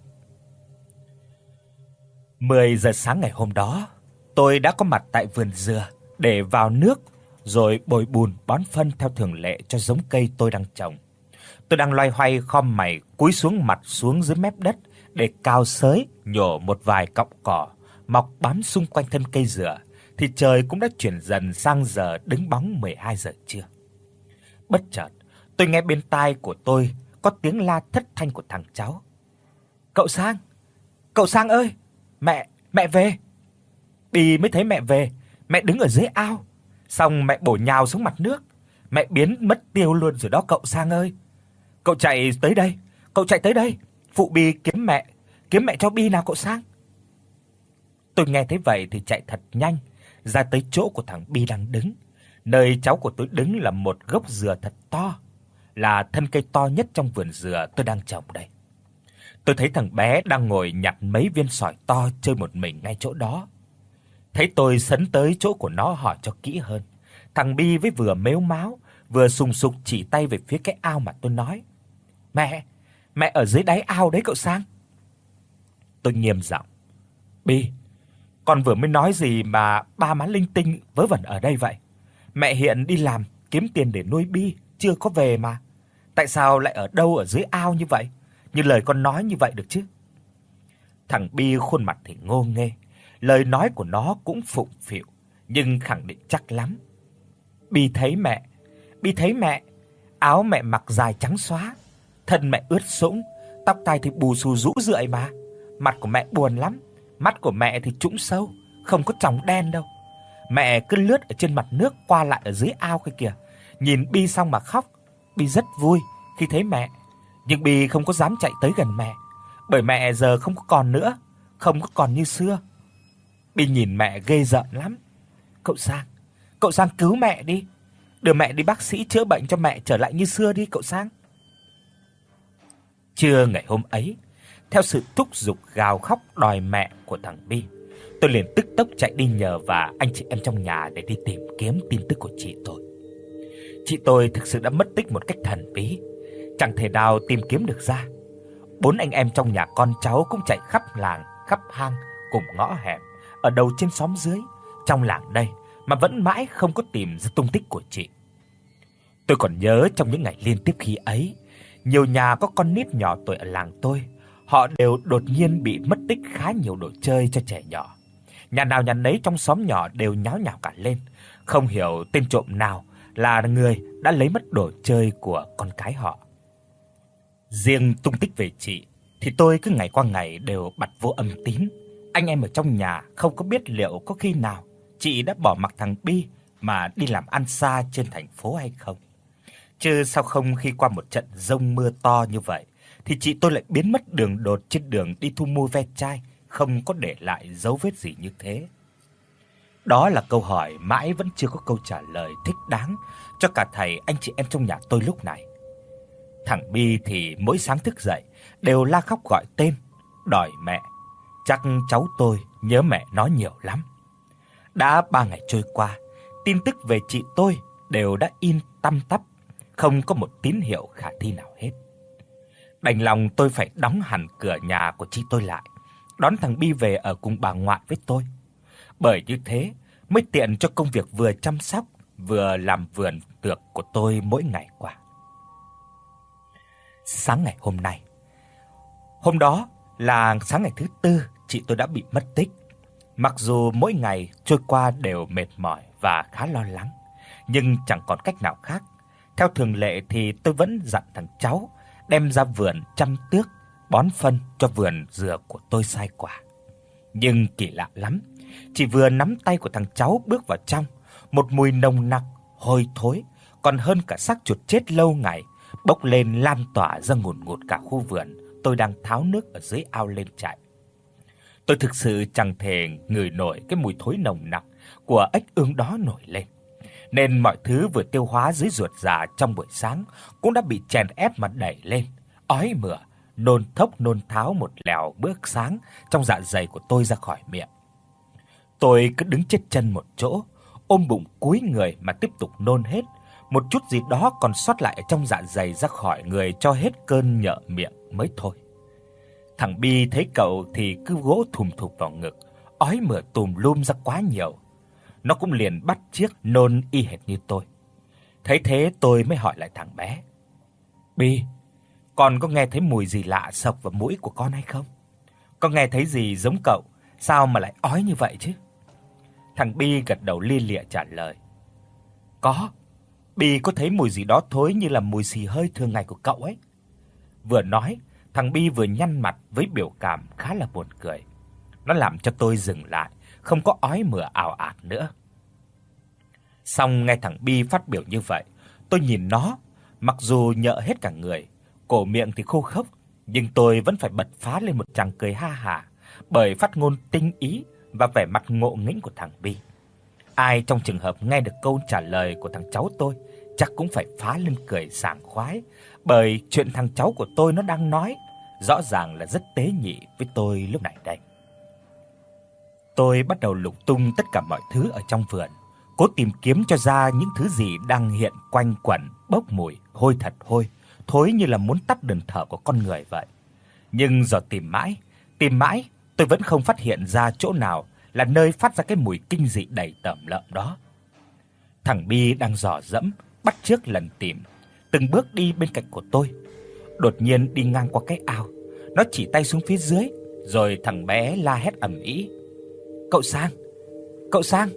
10 giờ sáng ngày hôm đó, tôi đã có mặt tại vườn dừa để vào nước rồi bồi bùn bón phân theo thường lệ cho giống cây tôi đang trồng. Tôi đang loay hoay khom mày cúi xuống mặt xuống dưới mép đất để cào xới nhổ một vài cọng cỏ mọc bám xung quanh thân cây dừa thì trời cũng đã chuyển dần sang giờ đứng bóng 12 giờ trưa. Bất chợt, tôi nghe bên tai của tôi có tiếng la thất thanh của thằng cháu. "Cậu Sang! Cậu Sang ơi, mẹ, mẹ về." Bì mới thấy mẹ về, mẹ đứng ở dưới ao, xong mẹ bổ nhào xuống mặt nước. Mẹ biến mất tiêu luôn rồi đó cậu Sang ơi. Cậu chạy tới đây, cậu chạy tới đây, phụ Bì kiếm mẹ, kiếm mẹ cho Bi nào cậu Sang. Tôi nghe thấy vậy thì chạy thật nhanh ra tới chỗ của thằng Bi đang đứng. Nơi cháu của tôi đứng là một gốc dừa thật to, là thân cây to nhất trong vườn dừa tôi đang trồng đây. Tôi thấy thằng bé đang ngồi nhặt mấy viên sỏi to chơi một mình ngay chỗ đó. Thấy tôi sấn tới chỗ của nó hỏi cho kỹ hơn. Thằng Bi với vừa mếu máo, vừa sùng sục chỉ tay về phía cái ao mà tôi nói. "Mẹ, mẹ ở dưới đáy ao đấy cậu Sang." Tôi nghiêm giọng. "Bi, con vừa mới nói gì mà ba má linh tinh vớ vẩn ở đây vậy? Mẹ hiện đi làm kiếm tiền để nuôi Bi, chưa có về mà. Tại sao lại ở đâu ở dưới ao như vậy? Như lời con nói như vậy được chứ?" Thằng Bi khuôn mặt thì ngô nghê, lời nói của nó cũng phụng phịu, nhưng khẳng định chắc lắm. Bi thấy mẹ, Bi thấy mẹ, áo mẹ mặc dài trắng xóa, thân mẹ ướt sũng, tóc tai thì bù xù rũ rượi mà. Mặt của mẹ buồn lắm, mắt của mẹ thì trũng sâu, không có tròng đen đâu. Mẹ cứ lướt ở trên mặt nước qua lại ở dưới ao kia kìa, nhìn Bi xong mà khóc. Bi rất vui khi thấy mẹ, nhưng Bi không có dám chạy tới gần mẹ, bởi mẹ giờ không có còn nữa, không có còn như xưa. Bi nhìn mẹ ghê rợn lắm. Cậu Sang, cậu Sang cứu mẹ đi. Đưa mẹ đi bác sĩ chữa bệnh cho mẹ trở lại như xưa đi cậu Sang. Trưa ngày hôm ấy, theo sự thúc giục gào khóc đòi mẹ của thằng Bi, tôi liền tức tốc chạy đi nhờ và anh chị em trong nhà để đi tìm kiếm tin tức của chị tôi. Chị tôi thực sự đã mất tích một cách thần bí, chẳng thể nào tìm kiếm được ra. Bốn anh em trong nhà con cháu cũng chạy khắp làng, khắp hang cùng ngõ hẻm, ở đầu trên xóm dưới, trong làng đây mà vẫn mãi không có tìm ra tung tích của chị. Tôi còn nhớ trong những ngày liên tiếp khi ấy, nhiều nhà có con nít nhỏ tuổi ở làng tôi, họ đều đột nhiên bị mất tích khá nhiều đồ chơi cho trẻ nhỏ. Nhà nào nhà nấy trong xóm nhỏ đều nháo nhào cả lên, không hiểu tên trộm nào là người đã lấy mất đồ chơi của con cái họ. Riêng tung tích về chị thì tôi cứ ngày qua ngày đều bật vô âm tín. Anh em ở trong nhà không có biết liệu có khi nào chị đã bỏ mặc thằng Bi mà đi làm ăn xa trên thành phố hay không. Chứ sao không khi qua một trận rông mưa to như vậy thì chị tôi lại biến mất đường đột trên đường đi thu mua ve chai, không có để lại dấu vết gì như thế. Đó là câu hỏi mãi vẫn chưa có câu trả lời thích đáng cho cả thầy anh chị em trong nhà tôi lúc này. Thằng Bi thì mỗi sáng thức dậy đều la khóc gọi tên, đòi mẹ. Chắc cháu tôi nhớ mẹ nó nhiều lắm. Đã 3 ngày trôi qua, tin tức về chị tôi đều đã in tăm tắp, không có một tín hiệu khả thi nào hết. Đành lòng tôi phải đóng hẳn cửa nhà của chị tôi lại, đón thằng Bi về ở cùng bà ngoại với tôi. Bởi như thế mới tiện cho công việc vừa chăm sóc vừa làm vườn tược của tôi mỗi ngày qua. Sáng ngày hôm nay, hôm đó là sáng ngày thứ tư chị tôi đã bị mất tích. Mặc dù mỗi ngày trôi qua đều mệt mỏi và khá lo lắng, nhưng chẳng còn cách nào khác. Theo thường lệ thì tôi vẫn dặn thằng cháu đem ra vườn chăm tước, bón phân cho vườn dừa của tôi sai quả. Nhưng kỳ lạ lắm, chỉ vừa nắm tay của thằng cháu bước vào trong, một mùi nồng nặc, hôi thối, còn hơn cả xác chuột chết lâu ngày, bốc lên lan tỏa ra ngùn ngụt cả khu vườn tôi đang tháo nước ở dưới ao lên chạy. Tôi thực sự chẳng thể ngửi nổi cái mùi thối nồng nặc của ếch ương đó nổi lên. Nên mọi thứ vừa tiêu hóa dưới ruột già trong buổi sáng cũng đã bị chèn ép mà đẩy lên, ói mửa, nôn thốc nôn tháo một lèo bước sáng trong dạ dày của tôi ra khỏi miệng. Tôi cứ đứng chết chân một chỗ, ôm bụng cúi người mà tiếp tục nôn hết, một chút gì đó còn sót lại ở trong dạ dày ra khỏi người cho hết cơn nhợ miệng mới thôi. Thằng Bi thấy cậu thì cứ gỗ thùm thụp vào ngực, ói mửa tùm lum ra quá nhiều. Nó cũng liền bắt chiếc nôn y hệt như tôi. Thấy thế tôi mới hỏi lại thằng bé. Bi, con có nghe thấy mùi gì lạ sộc vào mũi của con hay không? Con nghe thấy gì giống cậu, sao mà lại ói như vậy chứ? Thằng Bi gật đầu li lịa trả lời. Có, Bi có thấy mùi gì đó thối như là mùi xì hơi thường ngày của cậu ấy. Vừa nói, thằng Bi vừa nhăn mặt với biểu cảm khá là buồn cười. Nó làm cho tôi dừng lại, không có ói mửa ảo ạt nữa. Xong nghe thằng Bi phát biểu như vậy, tôi nhìn nó, mặc dù nhợ hết cả người, cổ miệng thì khô khốc, nhưng tôi vẫn phải bật phá lên một tràng cười ha hả bởi phát ngôn tinh ý và vẻ mặt ngộ nghĩnh của thằng Bi. Ai trong trường hợp nghe được câu trả lời của thằng cháu tôi chắc cũng phải phá lên cười sảng khoái, bởi chuyện thằng cháu của tôi nó đang nói rõ ràng là rất tế nhị với tôi lúc này đây. Tôi bắt đầu lục tung tất cả mọi thứ ở trong vườn, cố tìm kiếm cho ra những thứ gì đang hiện quanh quẩn, bốc mùi hôi thật hôi, thối như là muốn tắt đường thở của con người vậy. Nhưng giờ tìm mãi, tìm mãi, tôi vẫn không phát hiện ra chỗ nào là nơi phát ra cái mùi kinh dị đầy tẩm lợm đó. Thằng Bi đang dò dẫm, bắt chước lần tìm, từng bước đi bên cạnh của tôi. Đột nhiên đi ngang qua cái ao, nó chỉ tay xuống phía dưới, rồi thằng bé la hét ầm ĩ. "Cậu Sang, cậu Sang!"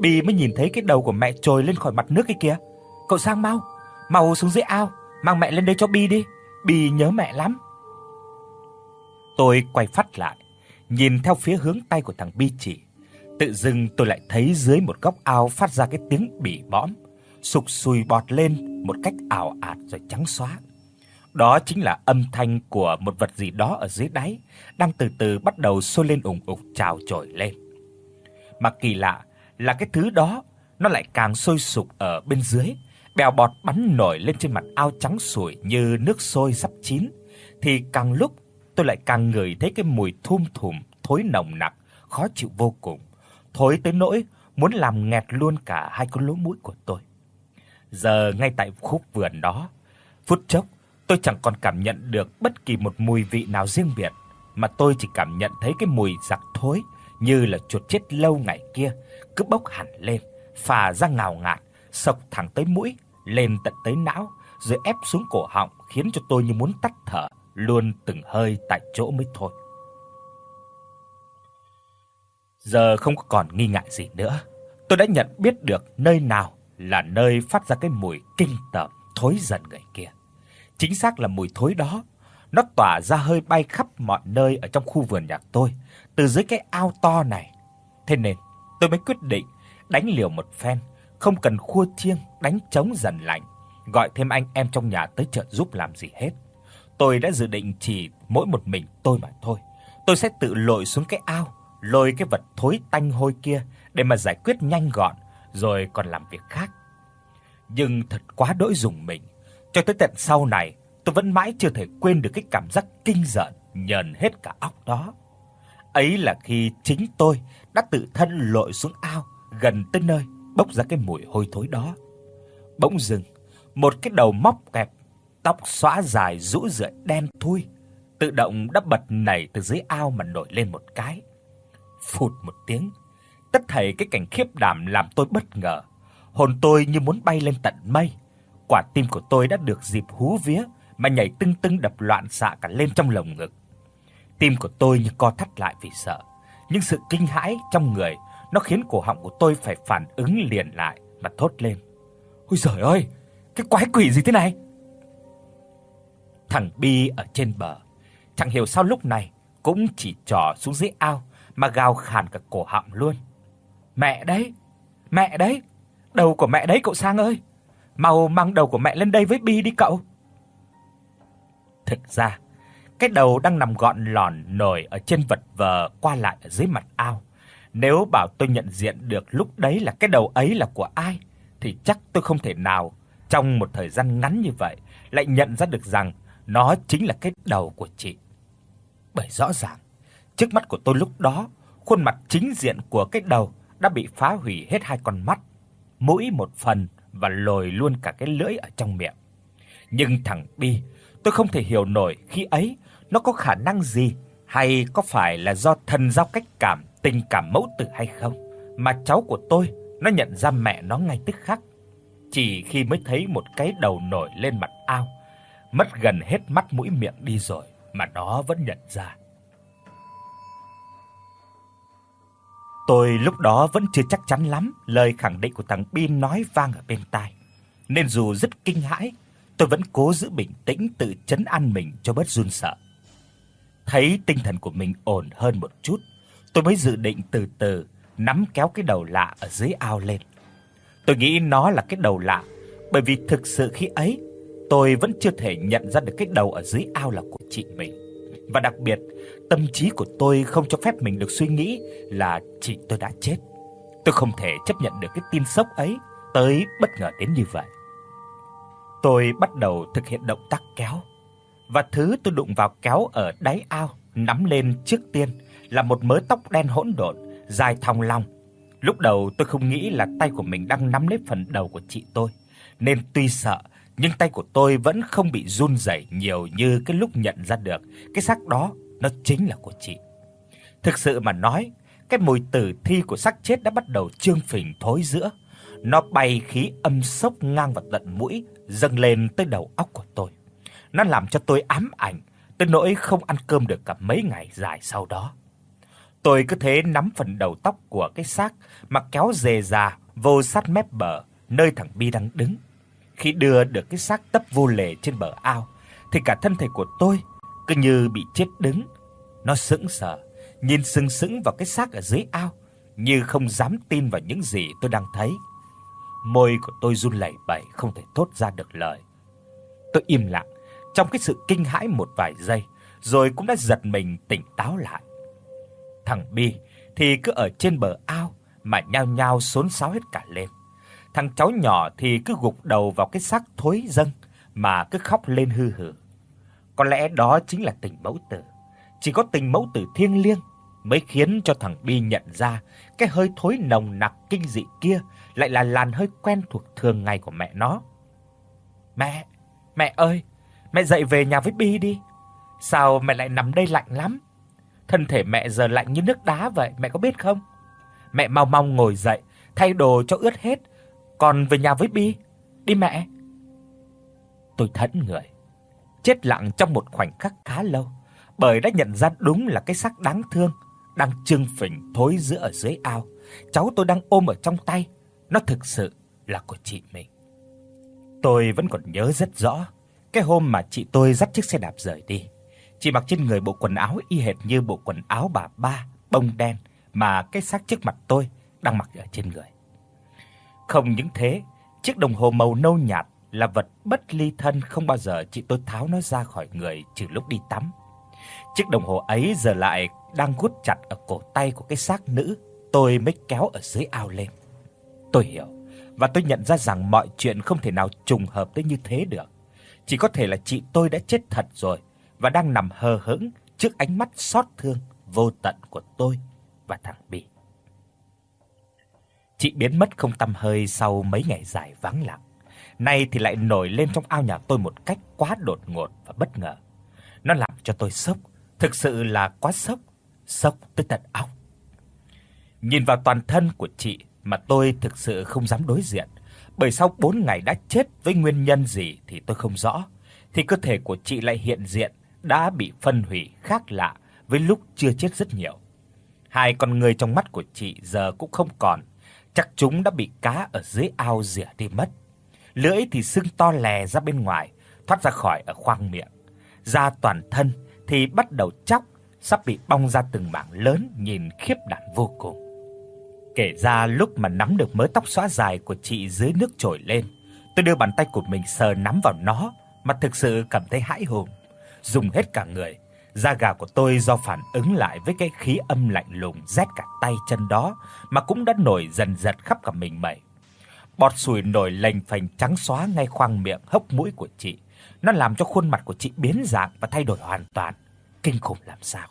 Bi mới nhìn thấy cái đầu của mẹ trồi lên khỏi mặt nước kia kìa. "Cậu Sang mau, mau xuống dưới ao, mang mẹ lên đây cho Bi đi, Bi nhớ mẹ lắm." Tôi quay phát lại, nhìn theo phía hướng tay của thằng Bi chỉ. Tự dưng tôi lại thấy dưới một góc ao phát ra cái tiếng bỉ bõm, sục sùi bọt lên một cách ảo ạt rồi trắng xóa. Đó chính là âm thanh của một vật gì đó ở dưới đáy đang từ từ bắt đầu sôi lên ủng ục trào trồi lên. Mà kỳ lạ là cái thứ đó nó lại càng sôi sục ở bên dưới, bèo bọt bắn nổi lên trên mặt ao trắng sủi như nước sôi sắp chín, thì càng lúc tôi lại càng ngửi thấy cái mùi thum thùm thối nồng nặc, khó chịu vô cùng, thối tới nỗi muốn làm nghẹt luôn cả hai con lỗ mũi của tôi. Giờ ngay tại khúc vườn đó, phút chốc tôi chẳng còn cảm nhận được bất kỳ một mùi vị nào riêng biệt, mà tôi chỉ cảm nhận thấy cái mùi giặc thối như là chuột chết lâu ngày kia cứ bốc hẳn lên, phả ra ngào ngạt, sộc thẳng tới mũi, lên tận tới não, rồi ép xuống cổ họng khiến cho tôi như muốn tắt thở luôn từng hơi tại chỗ mới thôi. Giờ không còn nghi ngại gì nữa. Tôi đã nhận biết được nơi nào là nơi phát ra cái mùi kinh tởm thối dần người kia. Chính xác là mùi thối đó, nó tỏa ra hơi bay khắp mọi nơi ở trong khu vườn nhà tôi, từ dưới cái ao to này. Thế nên, tôi mới quyết định đánh liều một phen, không cần khua chiêng đánh trống dần lạnh, gọi thêm anh em trong nhà tới trợ giúp làm gì hết. Tôi đã dự định chỉ mỗi một mình tôi mà thôi. Tôi sẽ tự lội xuống cái ao, lôi cái vật thối tanh hôi kia để mà giải quyết nhanh gọn rồi còn làm việc khác. Nhưng thật quá đỗi dùng mình, cho tới tận sau này, tôi vẫn mãi chưa thể quên được cái cảm giác kinh giận nhờn hết cả óc đó. Ấy là khi chính tôi đã tự thân lội xuống ao gần tới nơi bốc ra cái mùi hôi thối đó. Bỗng dưng, một cái đầu móc kẹp, tóc xõa dài rũ rượi đen thui, tự động đã bật nảy từ dưới ao mà nổi lên một cái. Phụt một tiếng, tất thảy cái cảnh khiếp đảm làm tôi bất ngờ, hồn tôi như muốn bay lên tận mây. Quả tim của tôi đã được dịp hú vía mà nhảy tưng tưng đập loạn xạ cả lên trong lồng ngực. Tim của tôi như co thắt lại vì sợ, nhưng sự kinh hãi trong người nó khiến cổ họng của tôi phải phản ứng liền lại mà thốt lên. Ôi giời ơi, cái quái quỷ gì thế này? Thằng Bi ở trên bờ, chẳng hiểu sao lúc này cũng chỉ trỏ xuống dưới ao mà gào khàn cả cổ họng luôn. Mẹ đấy, mẹ đấy, đầu của mẹ đấy cậu Sang ơi. Mau mang đầu của mẹ lên đây với Bi đi cậu. Thực ra, cái đầu đang nằm gọn lòn nổi ở trên vật vờ qua lại ở dưới mặt ao. Nếu bảo tôi nhận diện được lúc đấy là cái đầu ấy là của ai thì chắc tôi không thể nào trong một thời gian ngắn như vậy lại nhận ra được rằng nó chính là cái đầu của chị. Bởi rõ ràng, trước mắt của tôi lúc đó, khuôn mặt chính diện của cái đầu đã bị phá hủy hết hai con mắt, mũi một phần và lồi luôn cả cái lưỡi ở trong miệng. Nhưng thằng Bi, tôi không thể hiểu nổi khi ấy nó có khả năng gì hay có phải là do thần giao cách cảm, tình cảm mẫu tử hay không mà cháu của tôi nó nhận ra mẹ nó ngay tức khắc. Chỉ khi mới thấy một cái đầu nổi lên mặt ao, mất gần hết mắt mũi miệng đi rồi mà nó vẫn nhận ra. Tôi lúc đó vẫn chưa chắc chắn lắm lời khẳng định của thằng Bin nói vang ở bên tai, nên dù rất kinh hãi, tôi vẫn cố giữ bình tĩnh tự trấn an mình cho bớt run sợ. Thấy tinh thần của mình ổn hơn một chút, tôi mới dự định từ từ nắm kéo cái đầu lạ ở dưới ao lên. Tôi nghĩ nó là cái đầu lạ, bởi vì thực sự khi ấy tôi vẫn chưa thể nhận ra được cái đầu ở dưới ao là của chị mình. Và đặc biệt, tâm trí của tôi không cho phép mình được suy nghĩ là chị tôi đã chết. Tôi không thể chấp nhận được cái tin sốc ấy tới bất ngờ đến như vậy. Tôi bắt đầu thực hiện động tác kéo. Và thứ tôi đụng vào kéo ở đáy ao, nắm lên trước tiên là một mớ tóc đen hỗn độn, dài thòng long. Lúc đầu tôi không nghĩ là tay của mình đang nắm lấy phần đầu của chị tôi, nên tuy sợ nhưng tay của tôi vẫn không bị run rẩy nhiều như cái lúc nhận ra được cái xác đó nó chính là của chị. Thực sự mà nói, cái mùi tử thi của xác chết đã bắt đầu trương phình thối giữa. Nó bay khí âm sốc ngang vào tận mũi, dâng lên tới đầu óc của tôi. Nó làm cho tôi ám ảnh, tới nỗi không ăn cơm được cả mấy ngày dài sau đó. Tôi cứ thế nắm phần đầu tóc của cái xác mà kéo dề ra vô sát mép bờ, nơi thằng Bi đang đứng. Khi đưa được cái xác tấp vô lề trên bờ ao, thì cả thân thể của tôi cứ như bị chết đứng. Nó sững sờ, nhìn sững sững vào cái xác ở dưới ao, như không dám tin vào những gì tôi đang thấy. Môi của tôi run lẩy bẩy không thể thốt ra được lời. Tôi im lặng trong cái sự kinh hãi một vài giây, rồi cũng đã giật mình tỉnh táo lại. Thằng Bi thì cứ ở trên bờ ao mà nhao nhao xốn xáo hết cả lên. Thằng cháu nhỏ thì cứ gục đầu vào cái xác thối dâng mà cứ khóc lên hư hử. Có lẽ đó chính là tình mẫu tử. Chỉ có tình mẫu tử thiêng liêng mới khiến cho thằng Bi nhận ra cái hơi thối nồng nặc kinh dị kia lại là làn hơi quen thuộc thường ngày của mẹ nó. "Mẹ, mẹ ơi, mẹ dậy về nhà với Bi đi. Sao mẹ lại nằm đây lạnh lắm? Thân thể mẹ giờ lạnh như nước đá vậy, mẹ có biết không? Mẹ mau mau ngồi dậy, thay đồ cho ướt hết, còn về nhà với Bi. Đi mẹ." Tôi thẫn người, chết lặng trong một khoảnh khắc khá lâu, bởi đã nhận ra đúng là cái xác đáng thương đang trưng phình thối rữa ở dưới ao. Cháu tôi đang ôm ở trong tay, nó thực sự là của chị mình. Tôi vẫn còn nhớ rất rõ cái hôm mà chị tôi dắt chiếc xe đạp rời đi. Chị mặc trên người bộ quần áo y hệt như bộ quần áo bà ba bông đen mà cái xác trước mặt tôi đang mặc ở trên người. Không những thế, chiếc đồng hồ màu nâu nhạt là vật bất ly thân không bao giờ chị tôi tháo nó ra khỏi người trừ lúc đi tắm. Chiếc đồng hồ ấy giờ lại đang gút chặt ở cổ tay của cái xác nữ, tôi mới kéo ở dưới ao lên. Tôi hiểu và tôi nhận ra rằng mọi chuyện không thể nào trùng hợp tới như thế được. Chỉ có thể là chị tôi đã chết thật rồi và đang nằm hờ hững trước ánh mắt xót thương vô tận của tôi và thằng bỉ Chị biến mất không tăm hơi sau mấy ngày dài vắng lặng. Nay thì lại nổi lên trong ao nhà tôi một cách quá đột ngột và bất ngờ. Nó làm cho tôi sốc, thực sự là quá sốc, sốc tới tận óc. Nhìn vào toàn thân của chị mà tôi thực sự không dám đối diện, bởi sau 4 ngày đã chết với nguyên nhân gì thì tôi không rõ, thì cơ thể của chị lại hiện diện đã bị phân hủy khác lạ với lúc chưa chết rất nhiều. Hai con người trong mắt của chị giờ cũng không còn, chắc chúng đã bị cá ở dưới ao rỉa đi mất. Lưỡi thì sưng to lè ra bên ngoài, thoát ra khỏi ở khoang miệng. Da toàn thân thì bắt đầu chóc, sắp bị bong ra từng mảng lớn nhìn khiếp đảm vô cùng. Kể ra lúc mà nắm được mớ tóc xõa dài của chị dưới nước trồi lên, tôi đưa bàn tay của mình sờ nắm vào nó mà thực sự cảm thấy hãi hùng, dùng hết cả người. Da gà của tôi do phản ứng lại với cái khí âm lạnh lùng rét cả tay chân đó mà cũng đã nổi dần dần khắp cả mình mẩy. Bọt sủi nổi lềnh phành trắng xóa ngay khoang miệng hốc mũi của chị. Nó làm cho khuôn mặt của chị biến dạng và thay đổi hoàn toàn, kinh khủng làm sao.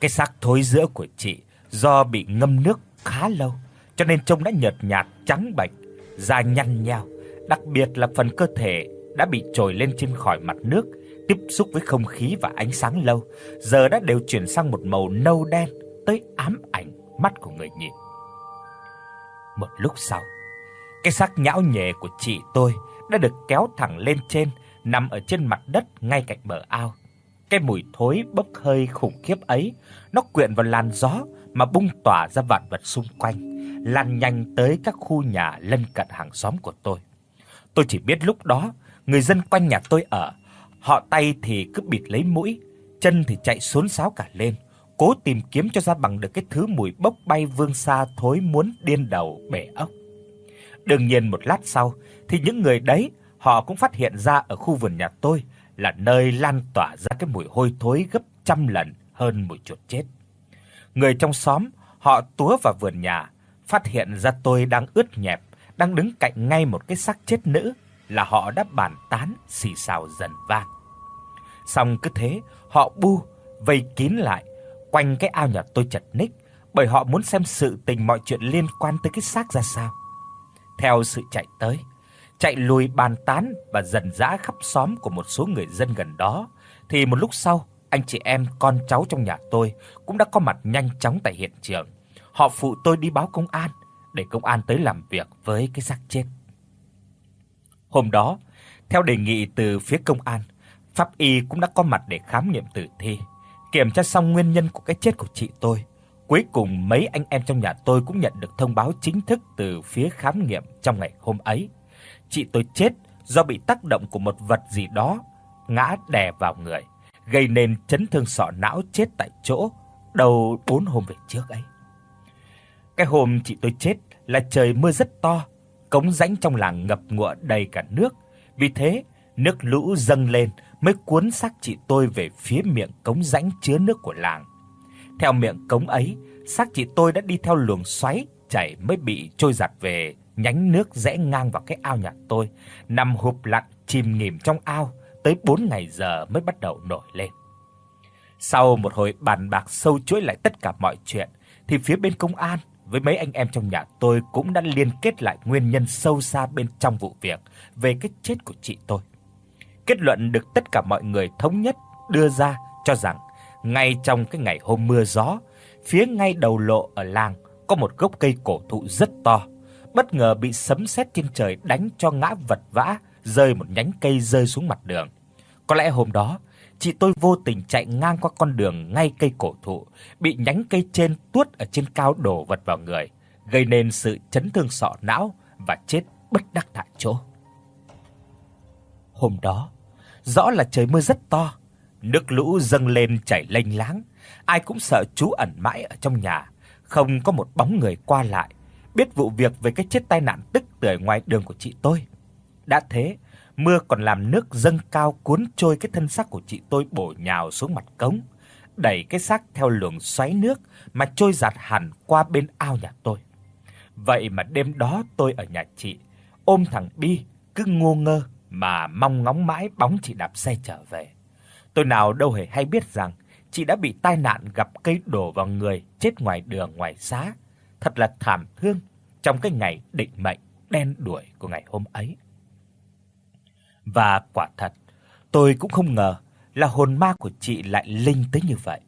Cái xác thối rữa của chị do bị ngâm nước khá lâu, cho nên trông đã nhợt nhạt trắng bệch, da nhăn nheo, đặc biệt là phần cơ thể đã bị trồi lên trên khỏi mặt nước, tiếp xúc với không khí và ánh sáng lâu, giờ đã đều chuyển sang một màu nâu đen tới ám ảnh mắt của người nhìn. Một lúc sau, cái xác nhão nhẹ của chị tôi đã được kéo thẳng lên trên, nằm ở trên mặt đất ngay cạnh bờ ao. Cái mùi thối bốc hơi khủng khiếp ấy, nó quyện vào làn gió mà bung tỏa ra vạn vật xung quanh, lan nhanh tới các khu nhà lân cận hàng xóm của tôi. Tôi chỉ biết lúc đó, người dân quanh nhà tôi ở, họ tay thì cứ bịt lấy mũi, chân thì chạy xốn xáo cả lên, cố tìm kiếm cho ra bằng được cái thứ mùi bốc bay vương xa thối muốn điên đầu bể ốc. Đương nhiên một lát sau thì những người đấy họ cũng phát hiện ra ở khu vườn nhà tôi là nơi lan tỏa ra cái mùi hôi thối gấp trăm lần hơn mùi chuột chết. Người trong xóm họ túa vào vườn nhà, phát hiện ra tôi đang ướt nhẹp, đang đứng cạnh ngay một cái xác chết nữ là họ đã bàn tán xì xào dần vang. Xong cứ thế, họ bu vây kín lại quanh cái ao nhà tôi chật ních, bởi họ muốn xem sự tình mọi chuyện liên quan tới cái xác ra sao. Theo sự chạy tới, chạy lùi bàn tán và dần dã khắp xóm của một số người dân gần đó, thì một lúc sau, anh chị em con cháu trong nhà tôi cũng đã có mặt nhanh chóng tại hiện trường. Họ phụ tôi đi báo công an để công an tới làm việc với cái xác chết. Hôm đó, theo đề nghị từ phía công an, pháp y cũng đã có mặt để khám nghiệm tử thi, kiểm tra xong nguyên nhân của cái chết của chị tôi. Cuối cùng mấy anh em trong nhà tôi cũng nhận được thông báo chính thức từ phía khám nghiệm trong ngày hôm ấy. Chị tôi chết do bị tác động của một vật gì đó ngã đè vào người, gây nên chấn thương sọ não chết tại chỗ đầu 4 hôm về trước ấy. Cái hôm chị tôi chết là trời mưa rất to, cống rãnh trong làng ngập ngụa đầy cả nước, vì thế nước lũ dâng lên mới cuốn xác chị tôi về phía miệng cống rãnh chứa nước của làng. Theo miệng cống ấy, xác chị tôi đã đi theo luồng xoáy chảy mới bị trôi giặt về nhánh nước rẽ ngang vào cái ao nhà tôi, nằm hụp lặn chìm nghỉm trong ao tới 4 ngày giờ mới bắt đầu nổi lên. Sau một hồi bàn bạc sâu chuỗi lại tất cả mọi chuyện thì phía bên công an với mấy anh em trong nhà tôi cũng đã liên kết lại nguyên nhân sâu xa bên trong vụ việc về cái chết của chị tôi. Kết luận được tất cả mọi người thống nhất đưa ra cho rằng ngay trong cái ngày hôm mưa gió, phía ngay đầu lộ ở làng có một gốc cây cổ thụ rất to, bất ngờ bị sấm sét trên trời đánh cho ngã vật vã, rơi một nhánh cây rơi xuống mặt đường. Có lẽ hôm đó chị tôi vô tình chạy ngang qua con đường ngay cây cổ thụ, bị nhánh cây trên tuốt ở trên cao đổ vật vào người, gây nên sự chấn thương sọ não và chết bất đắc tại chỗ. Hôm đó, rõ là trời mưa rất to, nước lũ dâng lên chảy lênh láng, ai cũng sợ trú ẩn mãi ở trong nhà, không có một bóng người qua lại. Biết vụ việc về cái chết tai nạn tức tưởi ngoài đường của chị tôi. Đã thế, mưa còn làm nước dâng cao cuốn trôi cái thân xác của chị tôi bổ nhào xuống mặt cống, đẩy cái xác theo luồng xoáy nước mà trôi giạt hẳn qua bên ao nhà tôi. Vậy mà đêm đó tôi ở nhà chị, ôm thằng Bi cứ ngu ngơ mà mong ngóng mãi bóng chị đạp xe trở về. Tôi nào đâu hề hay biết rằng chị đã bị tai nạn gặp cây đổ vào người, chết ngoài đường ngoài xá. Thật là thảm thương trong cái ngày định mệnh đen đuổi của ngày hôm ấy. Và quả thật, tôi cũng không ngờ là hồn ma của chị lại linh tới như vậy.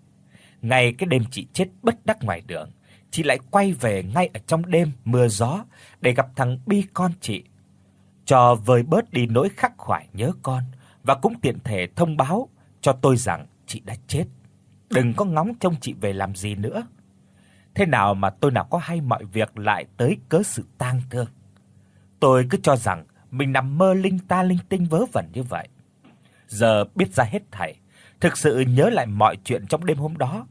Ngay cái đêm chị chết bất đắc ngoài đường, chị lại quay về ngay ở trong đêm mưa gió để gặp thằng Bi con chị. Cho vơi bớt đi nỗi khắc khoải nhớ con và cũng tiện thể thông báo cho tôi rằng chị đã chết. Đừng có ngóng trông chị về làm gì nữa. Thế nào mà tôi nào có hay mọi việc lại tới cớ sự tang thương. Tôi cứ cho rằng mình nằm mơ linh ta linh tinh vớ vẩn như vậy. Giờ biết ra hết thảy, thực sự nhớ lại mọi chuyện trong đêm hôm đó,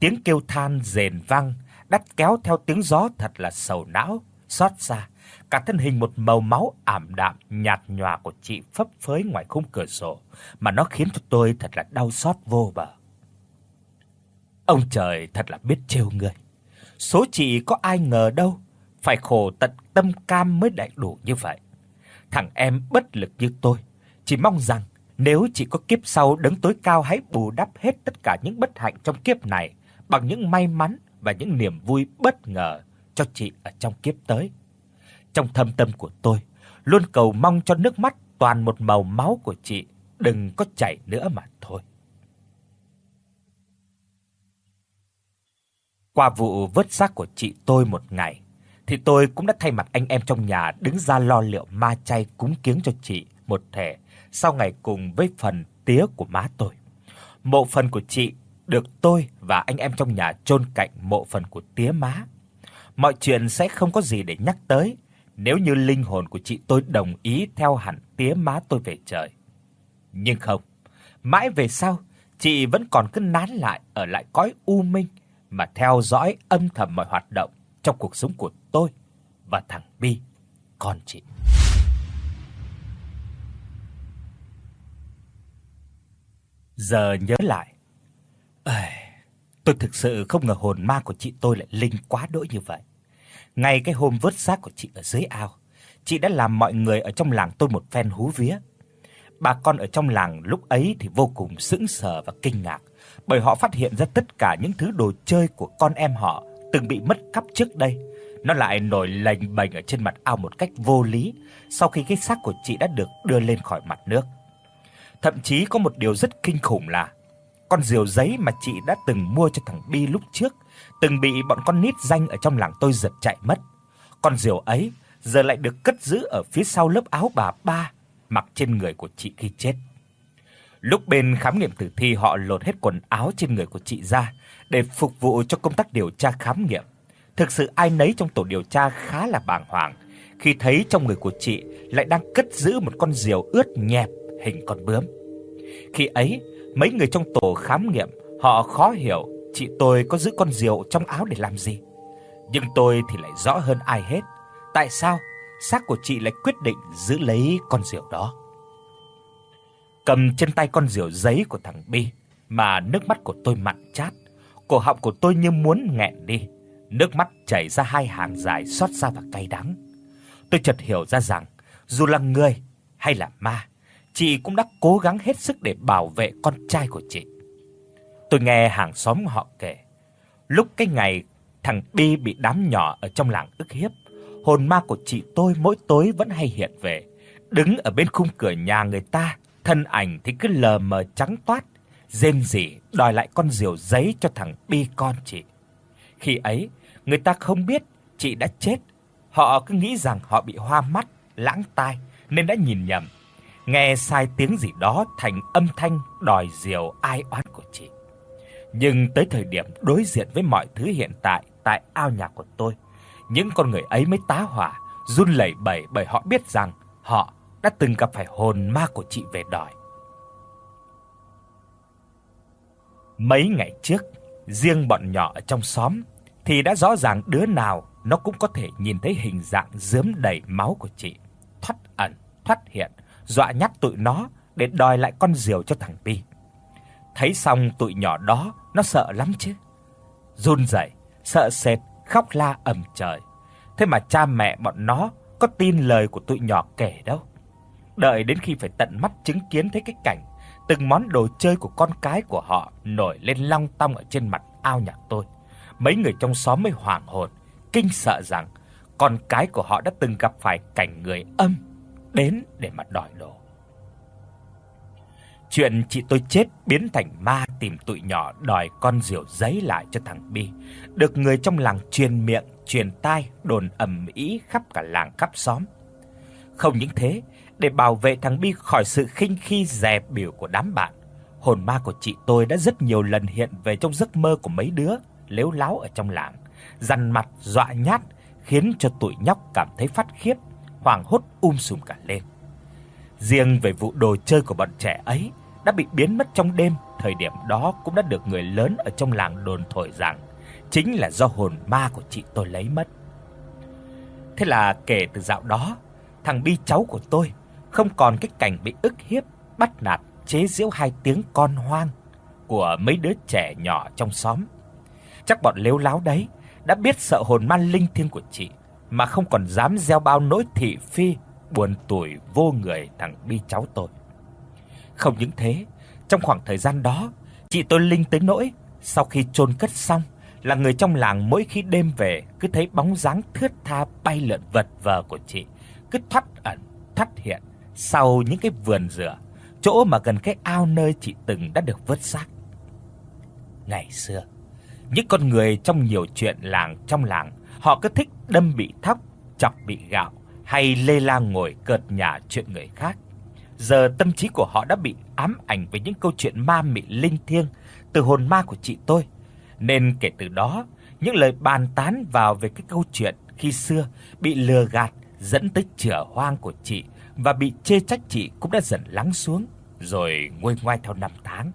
tiếng kêu than rền vang, đắt kéo theo tiếng gió thật là sầu não, xót xa. Cả thân hình một màu máu ảm đạm nhạt nhòa của chị phấp phới ngoài khung cửa sổ, mà nó khiến cho tôi thật là đau xót vô bờ. Ông trời thật là biết trêu người. Số chị có ai ngờ đâu, phải khổ tận tâm cam mới đại đủ như vậy. Thằng em bất lực như tôi, chỉ mong rằng nếu chị có kiếp sau đứng tối cao hãy bù đắp hết tất cả những bất hạnh trong kiếp này bằng những may mắn và những niềm vui bất ngờ cho chị ở trong kiếp tới. Trong thâm tâm của tôi, luôn cầu mong cho nước mắt toàn một màu máu của chị đừng có chảy nữa mà thôi. Qua vụ vớt xác của chị tôi một ngày, thì tôi cũng đã thay mặt anh em trong nhà đứng ra lo liệu ma chay cúng kiếng cho chị một thể sau ngày cùng với phần tía của má tôi. Mộ phần của chị được tôi và anh em trong nhà chôn cạnh mộ phần của tía má. Mọi chuyện sẽ không có gì để nhắc tới nếu như linh hồn của chị tôi đồng ý theo hẳn tía má tôi về trời. Nhưng không, mãi về sau, chị vẫn còn cứ nán lại ở lại cõi u minh mà theo dõi âm thầm mọi hoạt động trong cuộc sống của tôi và thằng Bi, con chị. Giờ nhớ lại, ơi, tôi thực sự không ngờ hồn ma của chị tôi lại linh quá đỗi như vậy. Ngay cái hôm vớt xác của chị ở dưới ao, chị đã làm mọi người ở trong làng tôi một phen hú vía. Bà con ở trong làng lúc ấy thì vô cùng sững sờ và kinh ngạc, bởi họ phát hiện ra tất cả những thứ đồ chơi của con em họ từng bị mất cắp trước đây, nó lại nổi lềnh bềnh ở trên mặt ao một cách vô lý sau khi cái xác của chị đã được đưa lên khỏi mặt nước. Thậm chí có một điều rất kinh khủng là con diều giấy mà chị đã từng mua cho thằng Bi lúc trước từng bị bọn con nít danh ở trong làng tôi giật chạy mất. Con diều ấy giờ lại được cất giữ ở phía sau lớp áo bà ba mặc trên người của chị khi chết. Lúc bên khám nghiệm tử thi họ lột hết quần áo trên người của chị ra để phục vụ cho công tác điều tra khám nghiệm. Thực sự ai nấy trong tổ điều tra khá là bàng hoàng khi thấy trong người của chị lại đang cất giữ một con diều ướt nhẹp hình con bướm. Khi ấy, mấy người trong tổ khám nghiệm họ khó hiểu chị tôi có giữ con diều trong áo để làm gì. Nhưng tôi thì lại rõ hơn ai hết, tại sao xác của chị lại quyết định giữ lấy con diều đó. Cầm trên tay con diều giấy của thằng Bi mà nước mắt của tôi mặn chát, cổ họng của tôi như muốn nghẹn đi, nước mắt chảy ra hai hàng dài xót xa và cay đắng. Tôi chợt hiểu ra rằng dù là người hay là ma, chị cũng đã cố gắng hết sức để bảo vệ con trai của chị. Tôi nghe hàng xóm họ kể, lúc cái ngày thằng Bi bị đám nhỏ ở trong làng ức hiếp, hồn ma của chị tôi mỗi tối vẫn hay hiện về, đứng ở bên khung cửa nhà người ta, thân ảnh thì cứ lờ mờ trắng toát, rên rỉ đòi lại con diều giấy cho thằng Bi con chị. Khi ấy, người ta không biết chị đã chết, họ cứ nghĩ rằng họ bị hoa mắt, lãng tai nên đã nhìn nhầm. nghe sai tiếng gì đó thành âm thanh đòi diều ai oán của chị. Nhưng tới thời điểm đối diện với mọi thứ hiện tại tại ao nhà của tôi, những con người ấy mới tá hỏa, run lẩy bẩy bởi họ biết rằng họ đã từng gặp phải hồn ma của chị về đòi. Mấy ngày trước, riêng bọn nhỏ ở trong xóm thì đã rõ ràng đứa nào nó cũng có thể nhìn thấy hình dạng rớm đầy máu của chị, thoát ẩn, thoát hiện, dọa nhát tụi nó để đòi lại con diều cho thằng Pi. Thấy xong tụi nhỏ đó nó sợ lắm chứ. Run rẩy, sợ sệt, khóc la ầm trời. Thế mà cha mẹ bọn nó có tin lời của tụi nhỏ kể đâu. Đợi đến khi phải tận mắt chứng kiến thấy cái cảnh từng món đồ chơi của con cái của họ nổi lên long tong ở trên mặt ao nhà tôi. Mấy người trong xóm mới hoảng hồn, kinh sợ rằng con cái của họ đã từng gặp phải cảnh người âm đến để mà đòi đồ. Chuyện chị tôi chết biến thành ma tìm tụi nhỏ đòi con diều giấy lại cho thằng Bi, được người trong làng truyền miệng, truyền tai đồn ầm ĩ khắp cả làng khắp xóm. Không những thế, để bảo vệ thằng Bi khỏi sự khinh khi dè bỉu của đám bạn, hồn ma của chị tôi đã rất nhiều lần hiện về trong giấc mơ của mấy đứa lếu láo ở trong làng, dằn mặt dọa nhát khiến cho tụi nhóc cảm thấy phát khiếp, hoảng hốt um sùm cả lên. Riêng về vụ đồ chơi của bọn trẻ ấy đã bị biến mất trong đêm, thời điểm đó cũng đã được người lớn ở trong làng đồn thổi rằng chính là do hồn ma của chị tôi lấy mất. Thế là kể từ dạo đó, thằng Bi cháu của tôi không còn cái cảnh bị ức hiếp, bắt nạt, chế giễu hai tiếng con hoang của mấy đứa trẻ nhỏ trong xóm. Chắc bọn lếu láo đấy đã biết sợ hồn ma linh thiêng của chị mà không còn dám gieo bao nỗi thị phi buồn tủi vô người thằng Bi cháu tôi. Không những thế, trong khoảng thời gian đó, chị tôi linh tới nỗi sau khi chôn cất xong là người trong làng mỗi khi đêm về cứ thấy bóng dáng thướt tha bay lượn vật vờ của chị, cứ thoát ẩn, thoát hiện sau những cái vườn dừa, chỗ mà gần cái ao nơi chị từng đã được vớt xác. Ngày xưa, những con người trong nhiều chuyện làng trong làng, họ cứ thích đâm bị thóc, chọc bị gạo hay lê la ngồi cợt nhả chuyện người khác. Giờ tâm trí của họ đã bị ám ảnh với những câu chuyện ma mị linh thiêng từ hồn ma của chị tôi. Nên kể từ đó, những lời bàn tán vào về cái câu chuyện khi xưa bị lừa gạt dẫn tới chửa hoang của chị và bị chê trách chị cũng đã dần lắng xuống rồi nguôi ngoai theo năm tháng.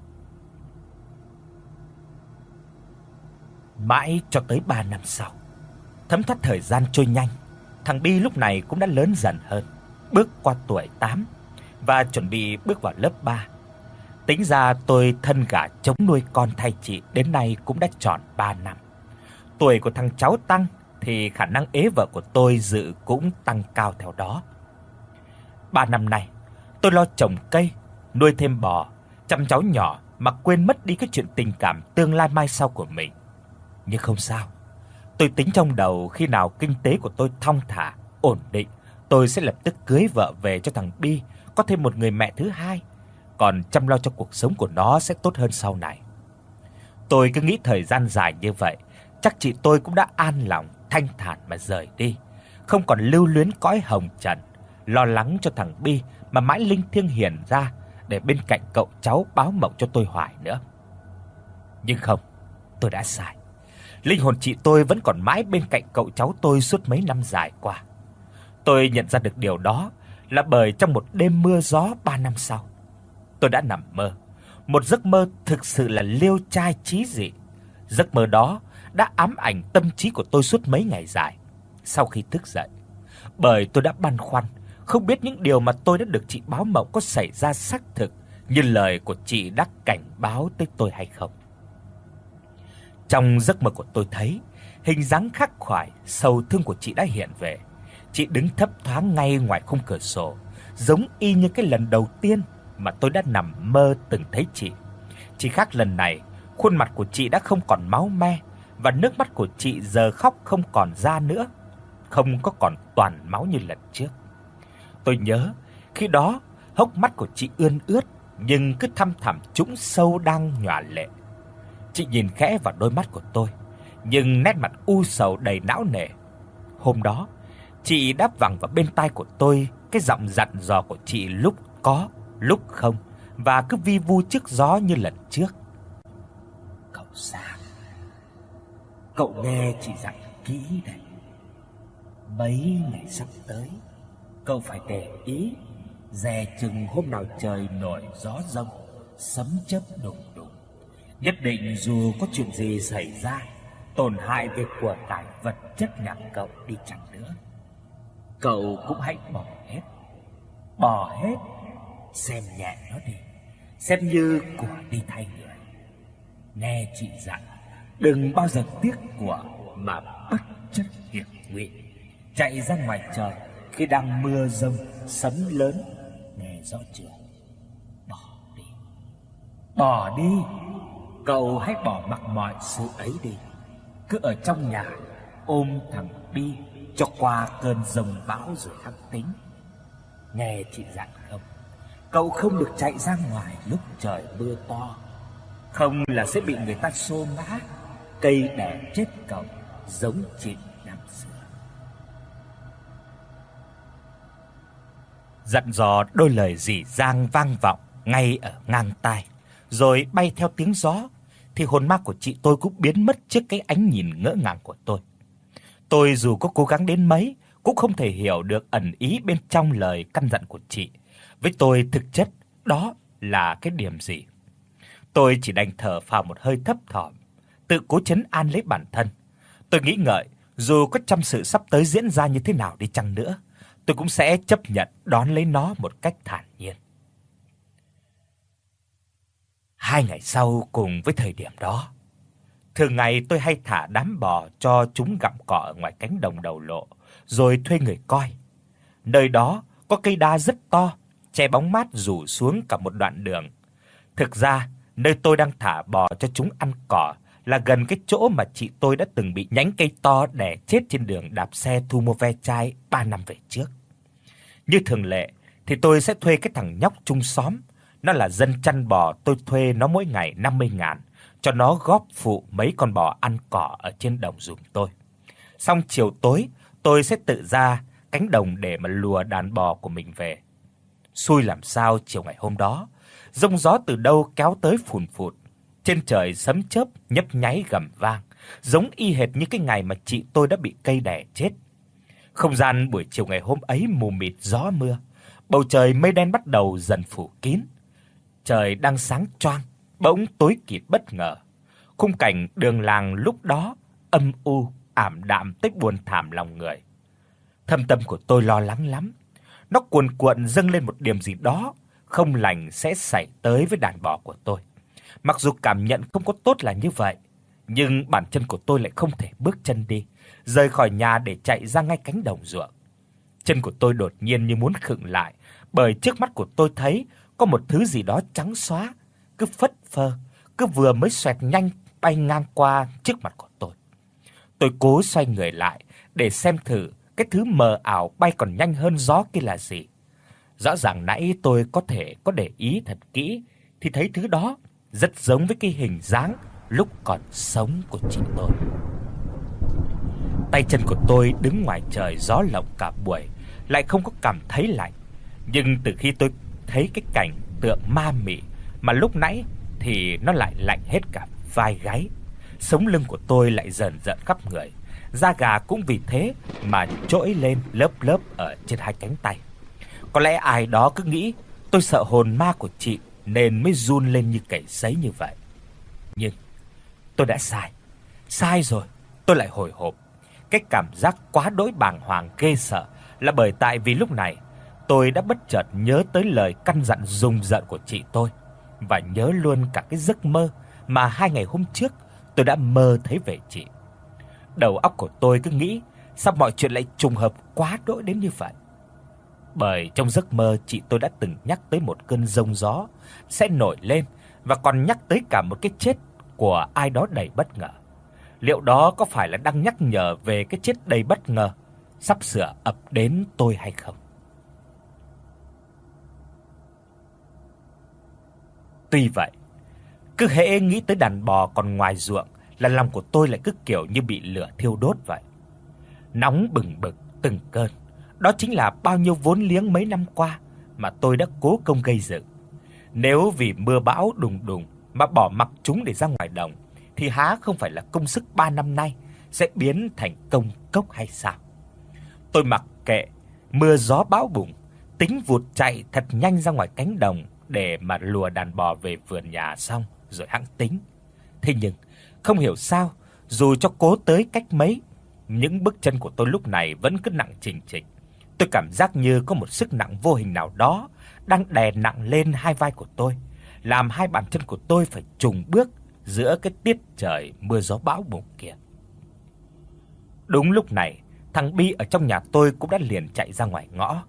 Mãi cho tới 3 năm sau, thấm thoát thời gian trôi nhanh, thằng Bi lúc này cũng đã lớn dần hơn, bước qua tuổi 8 và chuẩn bị bước vào lớp 3. Tính ra tôi thân gả chống nuôi con thay chị đến nay cũng đã tròn 3 năm. Tuổi của thằng cháu tăng thì khả năng ế vợ của tôi dự cũng tăng cao theo đó. 3 năm nay, tôi lo trồng cây, nuôi thêm bò, chăm cháu nhỏ mà quên mất đi cái chuyện tình cảm tương lai mai sau của mình. Nhưng không sao. Tôi tính trong đầu khi nào kinh tế của tôi thong thả, ổn định, tôi sẽ lập tức cưới vợ về cho thằng Bi, có thêm một người mẹ thứ hai, còn chăm lo cho cuộc sống của nó sẽ tốt hơn sau này. Tôi cứ nghĩ thời gian dài như vậy, chắc chị tôi cũng đã an lòng, thanh thản mà rời đi, không còn lưu luyến cõi hồng trần, lo lắng cho thằng Bi mà mãi linh thiêng hiền ra để bên cạnh cậu cháu báo mộng cho tôi hoài nữa. Nhưng không, tôi đã sai. Linh hồn chị tôi vẫn còn mãi bên cạnh cậu cháu tôi suốt mấy năm dài qua. Tôi nhận ra được điều đó là bởi trong một đêm mưa gió 3 năm sau, tôi đã nằm mơ, một giấc mơ thực sự là liêu trai trí dị. Giấc mơ đó đã ám ảnh tâm trí của tôi suốt mấy ngày dài sau khi thức dậy. Bởi tôi đã băn khoăn, không biết những điều mà tôi đã được chị báo mộng có xảy ra xác thực như lời của chị đã cảnh báo tới tôi hay không. Trong giấc mơ của tôi thấy, hình dáng khắc khoải, sầu thương của chị đã hiện về. Chị đứng thấp thoáng ngay ngoài khung cửa sổ, giống y như cái lần đầu tiên mà tôi đã nằm mơ từng thấy chị. Chỉ khác lần này, khuôn mặt của chị đã không còn máu me và nước mắt của chị giờ khóc không còn ra nữa, không có còn toàn máu như lần trước. Tôi nhớ, khi đó hốc mắt của chị ươn ướt nhưng cứ thăm thẳm trũng sâu đang nhòa lệ. Chị nhìn khẽ vào đôi mắt của tôi, nhưng nét mặt u sầu đầy não nề. Hôm đó, chị đáp vẳng vào bên tai của tôi cái giọng dặn dò của chị lúc có, lúc không và cứ vi vu trước gió như lần trước. Cậu sao cậu nghe chị dặn kỹ đây. Mấy ngày sắp tới, cậu phải để ý dè chừng hôm nào trời nổi gió rông, sấm chớp đùng đùng. Nhất định dù có chuyện gì xảy ra, tổn hại về của cải vật chất nhà cậu đi chẳng nữa, cậu cũng hãy bỏ hết. Bỏ hết, xem nhẹ nó đi, xem như của đi thay người. Nghe chị dặn, đừng bao giờ tiếc của mà bất chấp hiểm nguy. Chạy ra ngoài trời khi đang mưa rông, sấm lớn, nghe rõ chưa? Bỏ đi. Bỏ đi. Cậu hãy bỏ mặc mọi sự ấy đi. Cứ ở trong nhà ôm thằng Bi cho qua cơn rồng bão rồi hăng tính. Nghe chị dặn không? Cậu không được chạy ra ngoài lúc trời mưa to. Không là sẽ bị người ta xô ngã, cây đẻ chết cậu giống chị Dặn dò đôi lời rỉ rang vang vọng ngay ở ngang tai, rồi bay theo tiếng gió thì hồn ma của chị tôi cũng biến mất trước cái ánh nhìn ngỡ ngàng của tôi. Tôi dù có cố gắng đến mấy cũng không thể hiểu được ẩn ý bên trong lời căn dặn của chị. Với tôi thực chất đó là cái điểm gì? Tôi chỉ đành thở phào một hơi thấp thỏm, tự cố trấn an lấy bản thân. Tôi nghĩ ngợi, dù có trăm sự sắp tới diễn ra như thế nào đi chăng nữa, tôi cũng sẽ chấp nhận đón lấy nó một cách thản nhiên. Hai ngày sau cùng với thời điểm đó, thường ngày tôi hay thả đám bò cho chúng gặm cỏ ở ngoài cánh đồng đầu lộ, rồi thuê người coi. Nơi đó có cây đa rất to, che bóng mát rủ xuống cả một đoạn đường. Thực ra, nơi tôi đang thả bò cho chúng ăn cỏ là gần cái chỗ mà chị tôi đã từng bị nhánh cây to đè chết trên đường đạp xe thu mua ve chai 3 năm về trước. Như thường lệ thì tôi sẽ thuê cái thằng nhóc chung xóm, nó là dân chăn bò, tôi thuê nó mỗi ngày 50 ngàn cho nó góp phụ mấy con bò ăn cỏ ở trên đồng giùm tôi. Xong chiều tối, tôi sẽ tự ra cánh đồng để mà lùa đàn bò của mình về. Xui làm sao chiều ngày hôm đó, rông gió từ đâu kéo tới phùn phụt, trên trời sấm chớp nhấp nháy gầm vang, giống y hệt như cái ngày mà chị tôi đã bị cây đè chết. Không gian buổi chiều ngày hôm ấy mù mịt gió mưa, bầu trời mây đen bắt đầu dần phủ kín. Trời đang sáng choang, bỗng tối kịt bất ngờ. Khung cảnh đường làng lúc đó âm u, ảm đạm tích buồn thảm lòng người. Thâm tâm của tôi lo lắng lắm. Nó cuồn cuộn dâng lên một điểm gì đó không lành sẽ xảy tới với đàn bò của tôi. Mặc dù cảm nhận không có tốt là như vậy, nhưng bản chân của tôi lại không thể bước chân đi, rời khỏi nhà để chạy ra ngay cánh đồng ruộng. Chân của tôi đột nhiên như muốn khựng lại, bởi trước mắt của tôi thấy có một thứ gì đó trắng xóa, cứ phất phơ, cứ vừa mới xoẹt nhanh bay ngang qua trước mặt của tôi. Tôi cố xoay người lại để xem thử cái thứ mờ ảo bay còn nhanh hơn gió kia là gì. Rõ ràng nãy tôi có thể có để ý thật kỹ thì thấy thứ đó rất giống với cái hình dáng lúc còn sống của chị tôi. Tay chân của tôi đứng ngoài trời gió lộng cả buổi, lại không có cảm thấy lạnh. Nhưng từ khi tôi thấy cái cảnh tượng ma mị mà lúc nãy thì nó lại lạnh hết cả vai gáy. Sống lưng của tôi lại dần dần khắp người, da gà cũng vì thế mà trỗi lên lớp lớp ở trên hai cánh tay. Có lẽ ai đó cứ nghĩ tôi sợ hồn ma của chị nên mới run lên như cầy sấy như vậy. Nhưng tôi đã sai. Sai rồi, tôi lại hồi hộp. Cái cảm giác quá đỗi bàng hoàng ghê sợ là bởi tại vì lúc này tôi đã bất chợt nhớ tới lời căn dặn rùng rợn của chị tôi và nhớ luôn cả cái giấc mơ mà hai ngày hôm trước tôi đã mơ thấy về chị. Đầu óc của tôi cứ nghĩ sao mọi chuyện lại trùng hợp quá đỗi đến như vậy. Bởi trong giấc mơ chị tôi đã từng nhắc tới một cơn rông gió sẽ nổi lên và còn nhắc tới cả một cái chết của ai đó đầy bất ngờ. Liệu đó có phải là đang nhắc nhở về cái chết đầy bất ngờ sắp sửa ập đến tôi hay không? Tuy vậy, cứ hễ nghĩ tới đàn bò còn ngoài ruộng là lòng của tôi lại cứ kiểu như bị lửa thiêu đốt vậy. Nóng bừng bừng từng cơn. Đó chính là bao nhiêu vốn liếng mấy năm qua mà tôi đã cố công gây dựng. Nếu vì mưa bão đùng đùng mà bỏ mặc chúng để ra ngoài đồng thì há không phải là công sức 3 năm nay sẽ biến thành công cốc hay sao? Tôi mặc kệ mưa gió bão bùng, tính vụt chạy thật nhanh ra ngoài cánh đồng để mà lùa đàn bò về vườn nhà xong rồi hãng tính. Thế nhưng không hiểu sao, dù cho cố tới cách mấy, những bước chân của tôi lúc này vẫn cứ nặng chình chịch. Tôi cảm giác như có một sức nặng vô hình nào đó đang đè nặng lên hai vai của tôi, làm hai bàn chân của tôi phải trùng bước giữa cái tiết trời mưa gió bão bùng kia. Đúng lúc này, thằng Bi ở trong nhà tôi cũng đã liền chạy ra ngoài ngõ.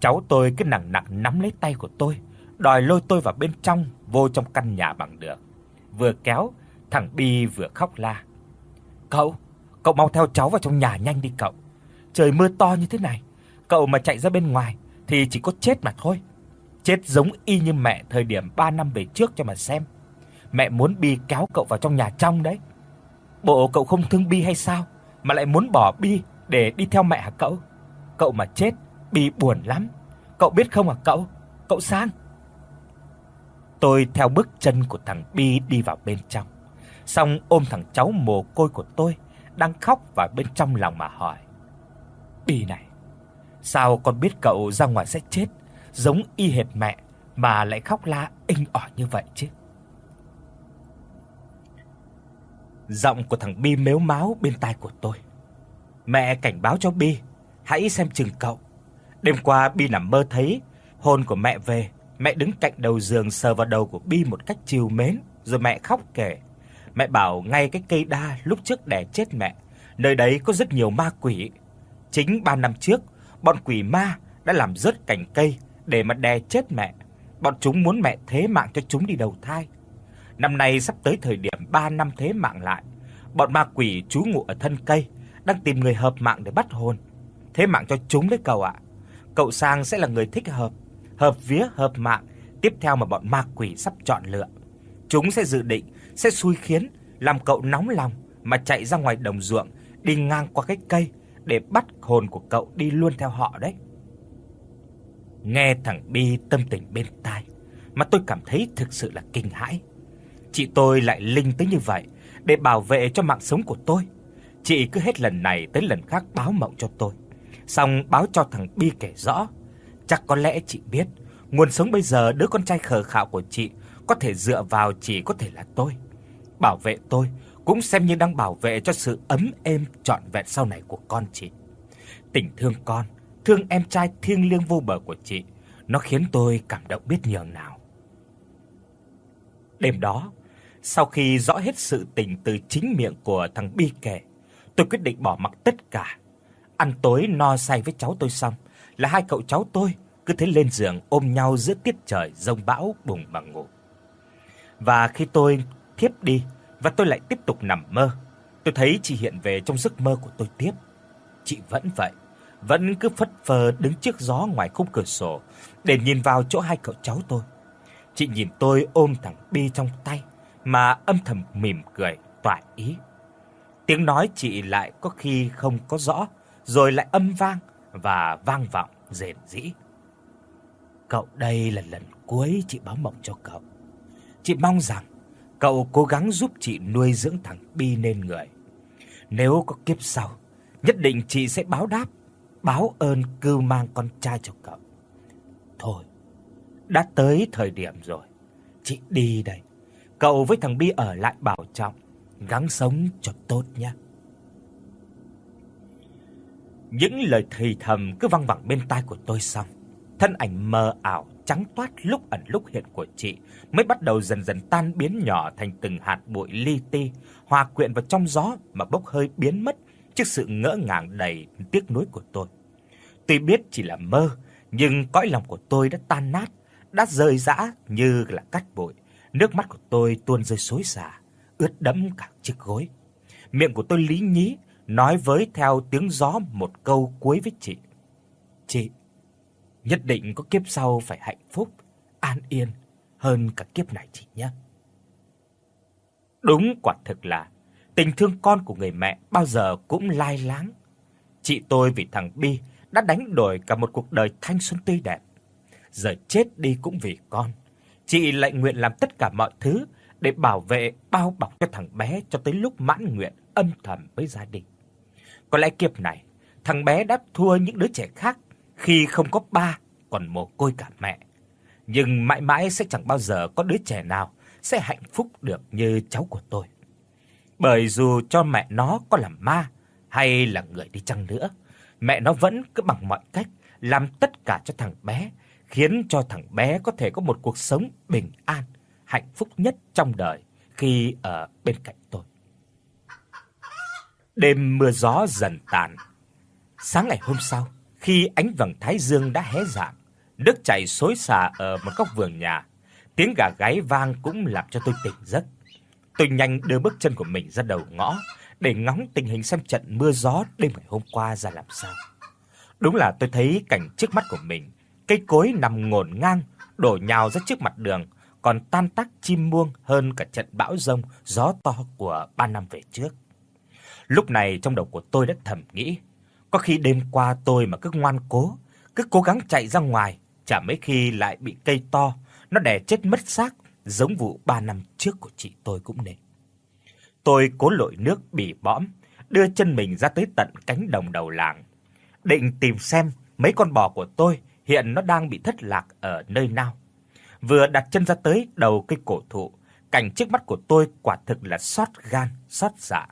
Cháu tôi cứ nặng nặng nắm lấy tay của tôi, đòi lôi tôi vào bên trong, vô trong căn nhà bằng được. Vừa kéo, thằng Bi vừa khóc la. "Cậu, cậu mau theo cháu vào trong nhà nhanh đi cậu. Trời mưa to như thế này, cậu mà chạy ra bên ngoài thì chỉ có chết mà thôi. Chết giống y như mẹ thời điểm 3 năm về trước cho mà xem. Mẹ muốn Bi kéo cậu vào trong nhà trong đấy. Bộ cậu không thương Bi hay sao mà lại muốn bỏ Bi để đi theo mẹ hả cậu? Cậu mà chết, Bi buồn lắm. Cậu biết không hả cậu? Cậu Sang. Tôi theo bước chân của thằng Bi đi vào bên trong. Xong ôm thằng cháu mồ côi của tôi đang khóc vào bên trong lòng mà hỏi: "Bi này, sao con biết cậu ra ngoài sẽ chết, giống y hệt mẹ mà lại khóc la inh ỏi như vậy chứ?" Giọng của thằng Bi mếu máo bên tai của tôi. Mẹ cảnh báo cho Bi, hãy xem chừng cậu. Đêm qua Bi nằm mơ thấy hồn của mẹ về, mẹ đứng cạnh đầu giường sờ vào đầu của Bi một cách trìu mến, rồi mẹ khóc kể. Mẹ bảo ngay cái cây đa lúc trước đẻ chết mẹ, nơi đấy có rất nhiều ma quỷ. Chính 3 năm trước, bọn quỷ ma đã làm rớt cành cây để mà đè chết mẹ. Bọn chúng muốn mẹ thế mạng cho chúng đi đầu thai. Năm nay sắp tới thời điểm 3 năm thế mạng lại, bọn ma quỷ trú ngụ ở thân cây đang tìm người hợp mạng để bắt hồn. Thế mạng cho chúng đấy cậu ạ. Cậu Sang sẽ là người thích hợp, hợp vía hợp mạng tiếp theo mà bọn ma quỷ sắp chọn lựa. Chúng sẽ dự định sẽ xui khiến làm cậu nóng lòng mà chạy ra ngoài đồng ruộng đi ngang qua cái cây để bắt hồn của cậu đi luôn theo họ đấy. Nghe thằng Bi tâm tình bên tai mà tôi cảm thấy thực sự là kinh hãi. Chị tôi lại linh tới như vậy để bảo vệ cho mạng sống của tôi. Chị cứ hết lần này tới lần khác báo mộng cho tôi, xong báo cho thằng Bi kể rõ. Chắc có lẽ chị biết, nguồn sống bây giờ đứa con trai khờ khạo của chị có thể dựa vào chỉ có thể là tôi. Bảo vệ tôi cũng xem như đang bảo vệ cho sự ấm êm trọn vẹn sau này của con chị. Tình thương con, thương em trai thiêng liêng vô bờ của chị, nó khiến tôi cảm động biết nhường nào. Đêm đó, sau khi rõ hết sự tình từ chính miệng của thằng Bi kể, tôi quyết định bỏ mặc tất cả. Ăn tối no say với cháu tôi xong, là hai cậu cháu tôi cứ thế lên giường ôm nhau giữa tiết trời rông bão bùng mà ngủ. Và khi tôi thiếp đi và tôi lại tiếp tục nằm mơ, tôi thấy chị hiện về trong giấc mơ của tôi tiếp. Chị vẫn vậy, vẫn cứ phất phơ đứng trước gió ngoài khung cửa sổ để nhìn vào chỗ hai cậu cháu tôi. Chị nhìn tôi ôm thằng Bi trong tay mà âm thầm mỉm cười tỏa ý. Tiếng nói chị lại có khi không có rõ, rồi lại âm vang và vang vọng rền rĩ. Cậu đây là lần cuối chị báo mộng cho cậu. Chị mong rằng cậu cố gắng giúp chị nuôi dưỡng thằng Bi nên người. Nếu có kiếp sau, nhất định chị sẽ báo đáp, báo ơn cưu mang con trai cho cậu. Thôi, đã tới thời điểm rồi. Chị đi đây. Cậu với thằng Bi ở lại bảo trọng, gắng sống cho tốt nhé. Những lời thì thầm cứ vang vẳng bên tai của tôi xong, thân ảnh mờ ảo trắng toát lúc ẩn lúc hiện của chị mới bắt đầu dần dần tan biến nhỏ thành từng hạt bụi li ti, hòa quyện vào trong gió mà bốc hơi biến mất trước sự ngỡ ngàng đầy tiếc nuối của tôi. Tuy biết chỉ là mơ, nhưng cõi lòng của tôi đã tan nát, đã rơi rã như là cát bụi. Nước mắt của tôi tuôn rơi xối xả, ướt đẫm cả chiếc gối. Miệng của tôi lý nhí nói với theo tiếng gió một câu cuối với chị. "Chị, nhất định có kiếp sau phải hạnh phúc, an yên hơn cả kiếp này chị nhé." Đúng quả thực là tình thương con của người mẹ bao giờ cũng lai láng. Chị tôi vì thằng Bi đã đánh đổi cả một cuộc đời thanh xuân tươi đẹp. giờ chết đi cũng vì con. Chị lại nguyện làm tất cả mọi thứ để bảo vệ bao bọc cho thằng bé cho tới lúc mãn nguyện âm thầm với gia đình. Có lẽ kiếp này, thằng bé đã thua những đứa trẻ khác khi không có ba còn mồ côi cả mẹ. Nhưng mãi mãi sẽ chẳng bao giờ có đứa trẻ nào sẽ hạnh phúc được như cháu của tôi. Bởi dù cho mẹ nó có làm ma hay là người đi chăng nữa, mẹ nó vẫn cứ bằng mọi cách làm tất cả cho thằng bé, khiến cho thằng bé có thể có một cuộc sống bình an, hạnh phúc nhất trong đời khi ở bên cạnh tôi. Đêm mưa gió dần tàn. Sáng ngày hôm sau, khi ánh vầng thái dương đã hé rạng, nước chảy xối xả ở một góc vườn nhà, tiếng gà gáy vang cũng làm cho tôi tỉnh giấc. Tôi nhanh đưa bước chân của mình ra đầu ngõ để ngóng tình hình xem trận mưa gió đêm ngày hôm qua ra làm sao. Đúng là tôi thấy cảnh trước mắt của mình, cây cối nằm ngổn ngang, đổ nhào ra trước mặt đường, còn tan tác chim muông hơn cả trận bão rông gió to của 3 năm về trước. Lúc này trong đầu của tôi đã thầm nghĩ, có khi đêm qua tôi mà cứ ngoan cố, cứ cố gắng chạy ra ngoài, chả mấy khi lại bị cây to nó đè chết mất xác giống vụ 3 năm trước của chị tôi cũng nên. Tôi cố lội nước bì bõm, đưa chân mình ra tới tận cánh đồng đầu làng, định tìm xem mấy con bò của tôi hiện nó đang bị thất lạc ở nơi nào. Vừa đặt chân ra tới đầu cây cổ thụ, cảnh trước mắt của tôi quả thực là xót gan, xót dạ.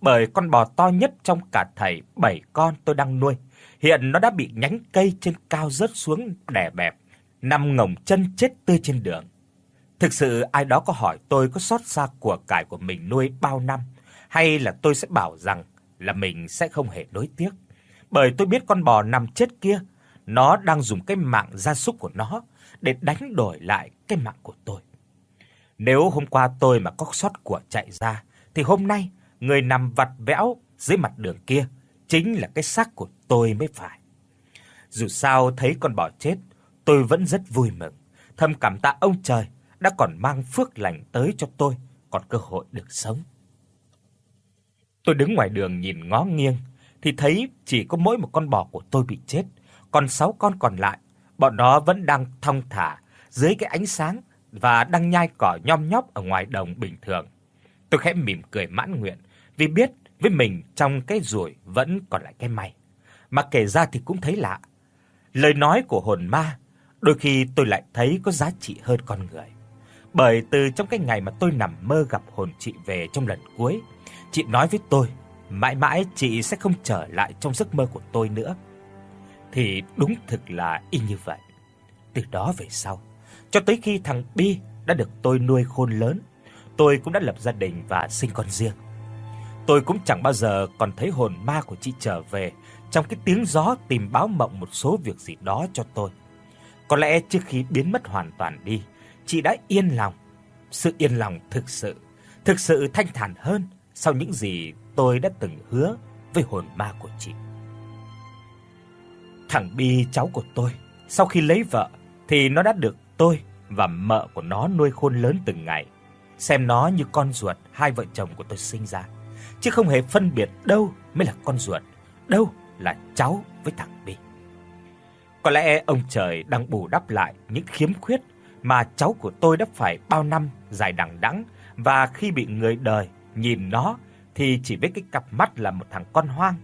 Bởi con bò to nhất trong cả thảy 7 con tôi đang nuôi, hiện nó đã bị nhánh cây trên cao rớt xuống đè bẹp, nằm ngổng chân chết tươi trên đường. Thực sự ai đó có hỏi tôi có xót xa của cải của mình nuôi bao năm hay là tôi sẽ bảo rằng là mình sẽ không hề đối tiếc. Bởi tôi biết con bò nằm chết kia, nó đang dùng cái mạng gia súc của nó để đánh đổi lại cái mạng của tôi. Nếu hôm qua tôi mà có sót của chạy ra thì hôm nay người nằm vặt vẽo dưới mặt đường kia chính là cái xác của tôi mới phải. Dù sao thấy con bò chết, tôi vẫn rất vui mừng, thầm cảm tạ ông trời đã còn mang phước lành tới cho tôi, còn cơ hội được sống. Tôi đứng ngoài đường nhìn ngó nghiêng thì thấy chỉ có mỗi một con bò của tôi bị chết, còn 6 con còn lại, bọn nó vẫn đang thong thả dưới cái ánh sáng và đang nhai cỏ nhom nhóc ở ngoài đồng bình thường. Tôi khẽ mỉm cười mãn nguyện vì biết với mình trong cái rủi vẫn còn lại cái may. Mà kể ra thì cũng thấy lạ. Lời nói của hồn ma đôi khi tôi lại thấy có giá trị hơn con người. Bởi từ trong cái ngày mà tôi nằm mơ gặp hồn chị về trong lần cuối, chị nói với tôi, mãi mãi chị sẽ không trở lại trong giấc mơ của tôi nữa. Thì đúng thực là y như vậy. Từ đó về sau, cho tới khi thằng Bi đã được tôi nuôi khôn lớn, tôi cũng đã lập gia đình và sinh con riêng. Tôi cũng chẳng bao giờ còn thấy hồn ma của chị trở về trong cái tiếng gió tìm báo mộng một số việc gì đó cho tôi. Có lẽ trước khi biến mất hoàn toàn đi, chị đã yên lòng. Sự yên lòng thực sự, thực sự thanh thản hơn sau những gì tôi đã từng hứa với hồn ma của chị. Thằng Bi cháu của tôi, sau khi lấy vợ thì nó đã được tôi và mợ của nó nuôi khôn lớn từng ngày, xem nó như con ruột hai vợ chồng của tôi sinh ra, chứ không hề phân biệt đâu mới là con ruột, đâu là cháu với thằng Bi. Có lẽ ông trời đang bù đắp lại những khiếm khuyết mà cháu của tôi đã phải bao năm dài đằng đẵng và khi bị người đời nhìn nó thì chỉ với cái cặp mắt là một thằng con hoang.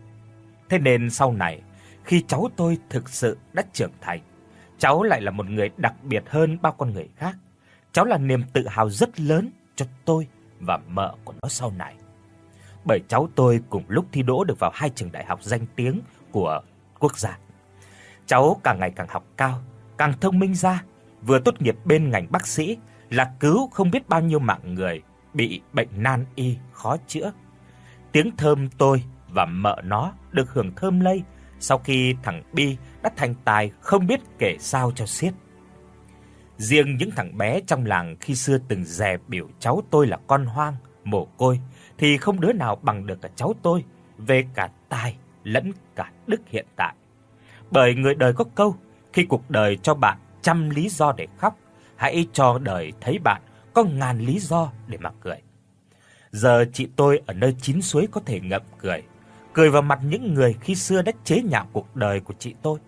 Thế nên sau này, khi cháu tôi thực sự đã trưởng thành, cháu lại là một người đặc biệt hơn bao con người khác. Cháu là niềm tự hào rất lớn cho tôi và mợ của nó sau này. Bởi cháu tôi cùng lúc thi đỗ được vào hai trường đại học danh tiếng của quốc gia. Cháu càng ngày càng học cao, càng thông minh ra, vừa tốt nghiệp bên ngành bác sĩ là cứu không biết bao nhiêu mạng người bị bệnh nan y khó chữa. Tiếng thơm tôi và mợ nó được hưởng thơm lây sau khi thằng Bi đã thành tài không biết kể sao cho xiết. Riêng những thằng bé trong làng khi xưa từng dè biểu cháu tôi là con hoang, mồ côi thì không đứa nào bằng được cả cháu tôi về cả tài lẫn cả đức hiện tại. Bởi người đời có câu, khi cuộc đời cho bạn trăm lý do để khóc, hãy cho đời thấy bạn có ngàn lý do để mà cười. Giờ chị tôi ở nơi chín suối có thể ngậm cười, cười vào mặt những người khi xưa đã chế nhạo cuộc đời của chị tôi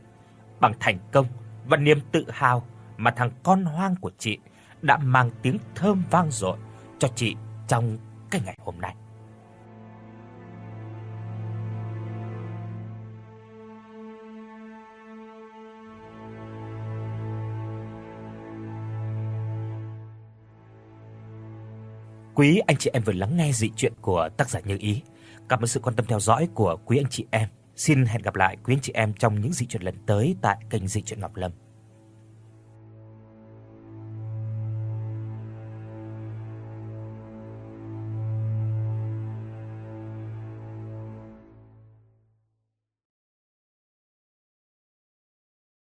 bằng thành công và niềm tự hào mà thằng con hoang của chị đã mang tiếng thơm vang dội cho chị trong cái ngày hôm nay. Quý anh chị em vừa lắng nghe dị truyện của tác giả Như Ý. Cảm ơn sự quan tâm theo dõi của quý anh chị em. Xin hẹn gặp lại quý anh chị em trong những dị truyện lần tới tại kênh Dị truyện Ngọc Lâm.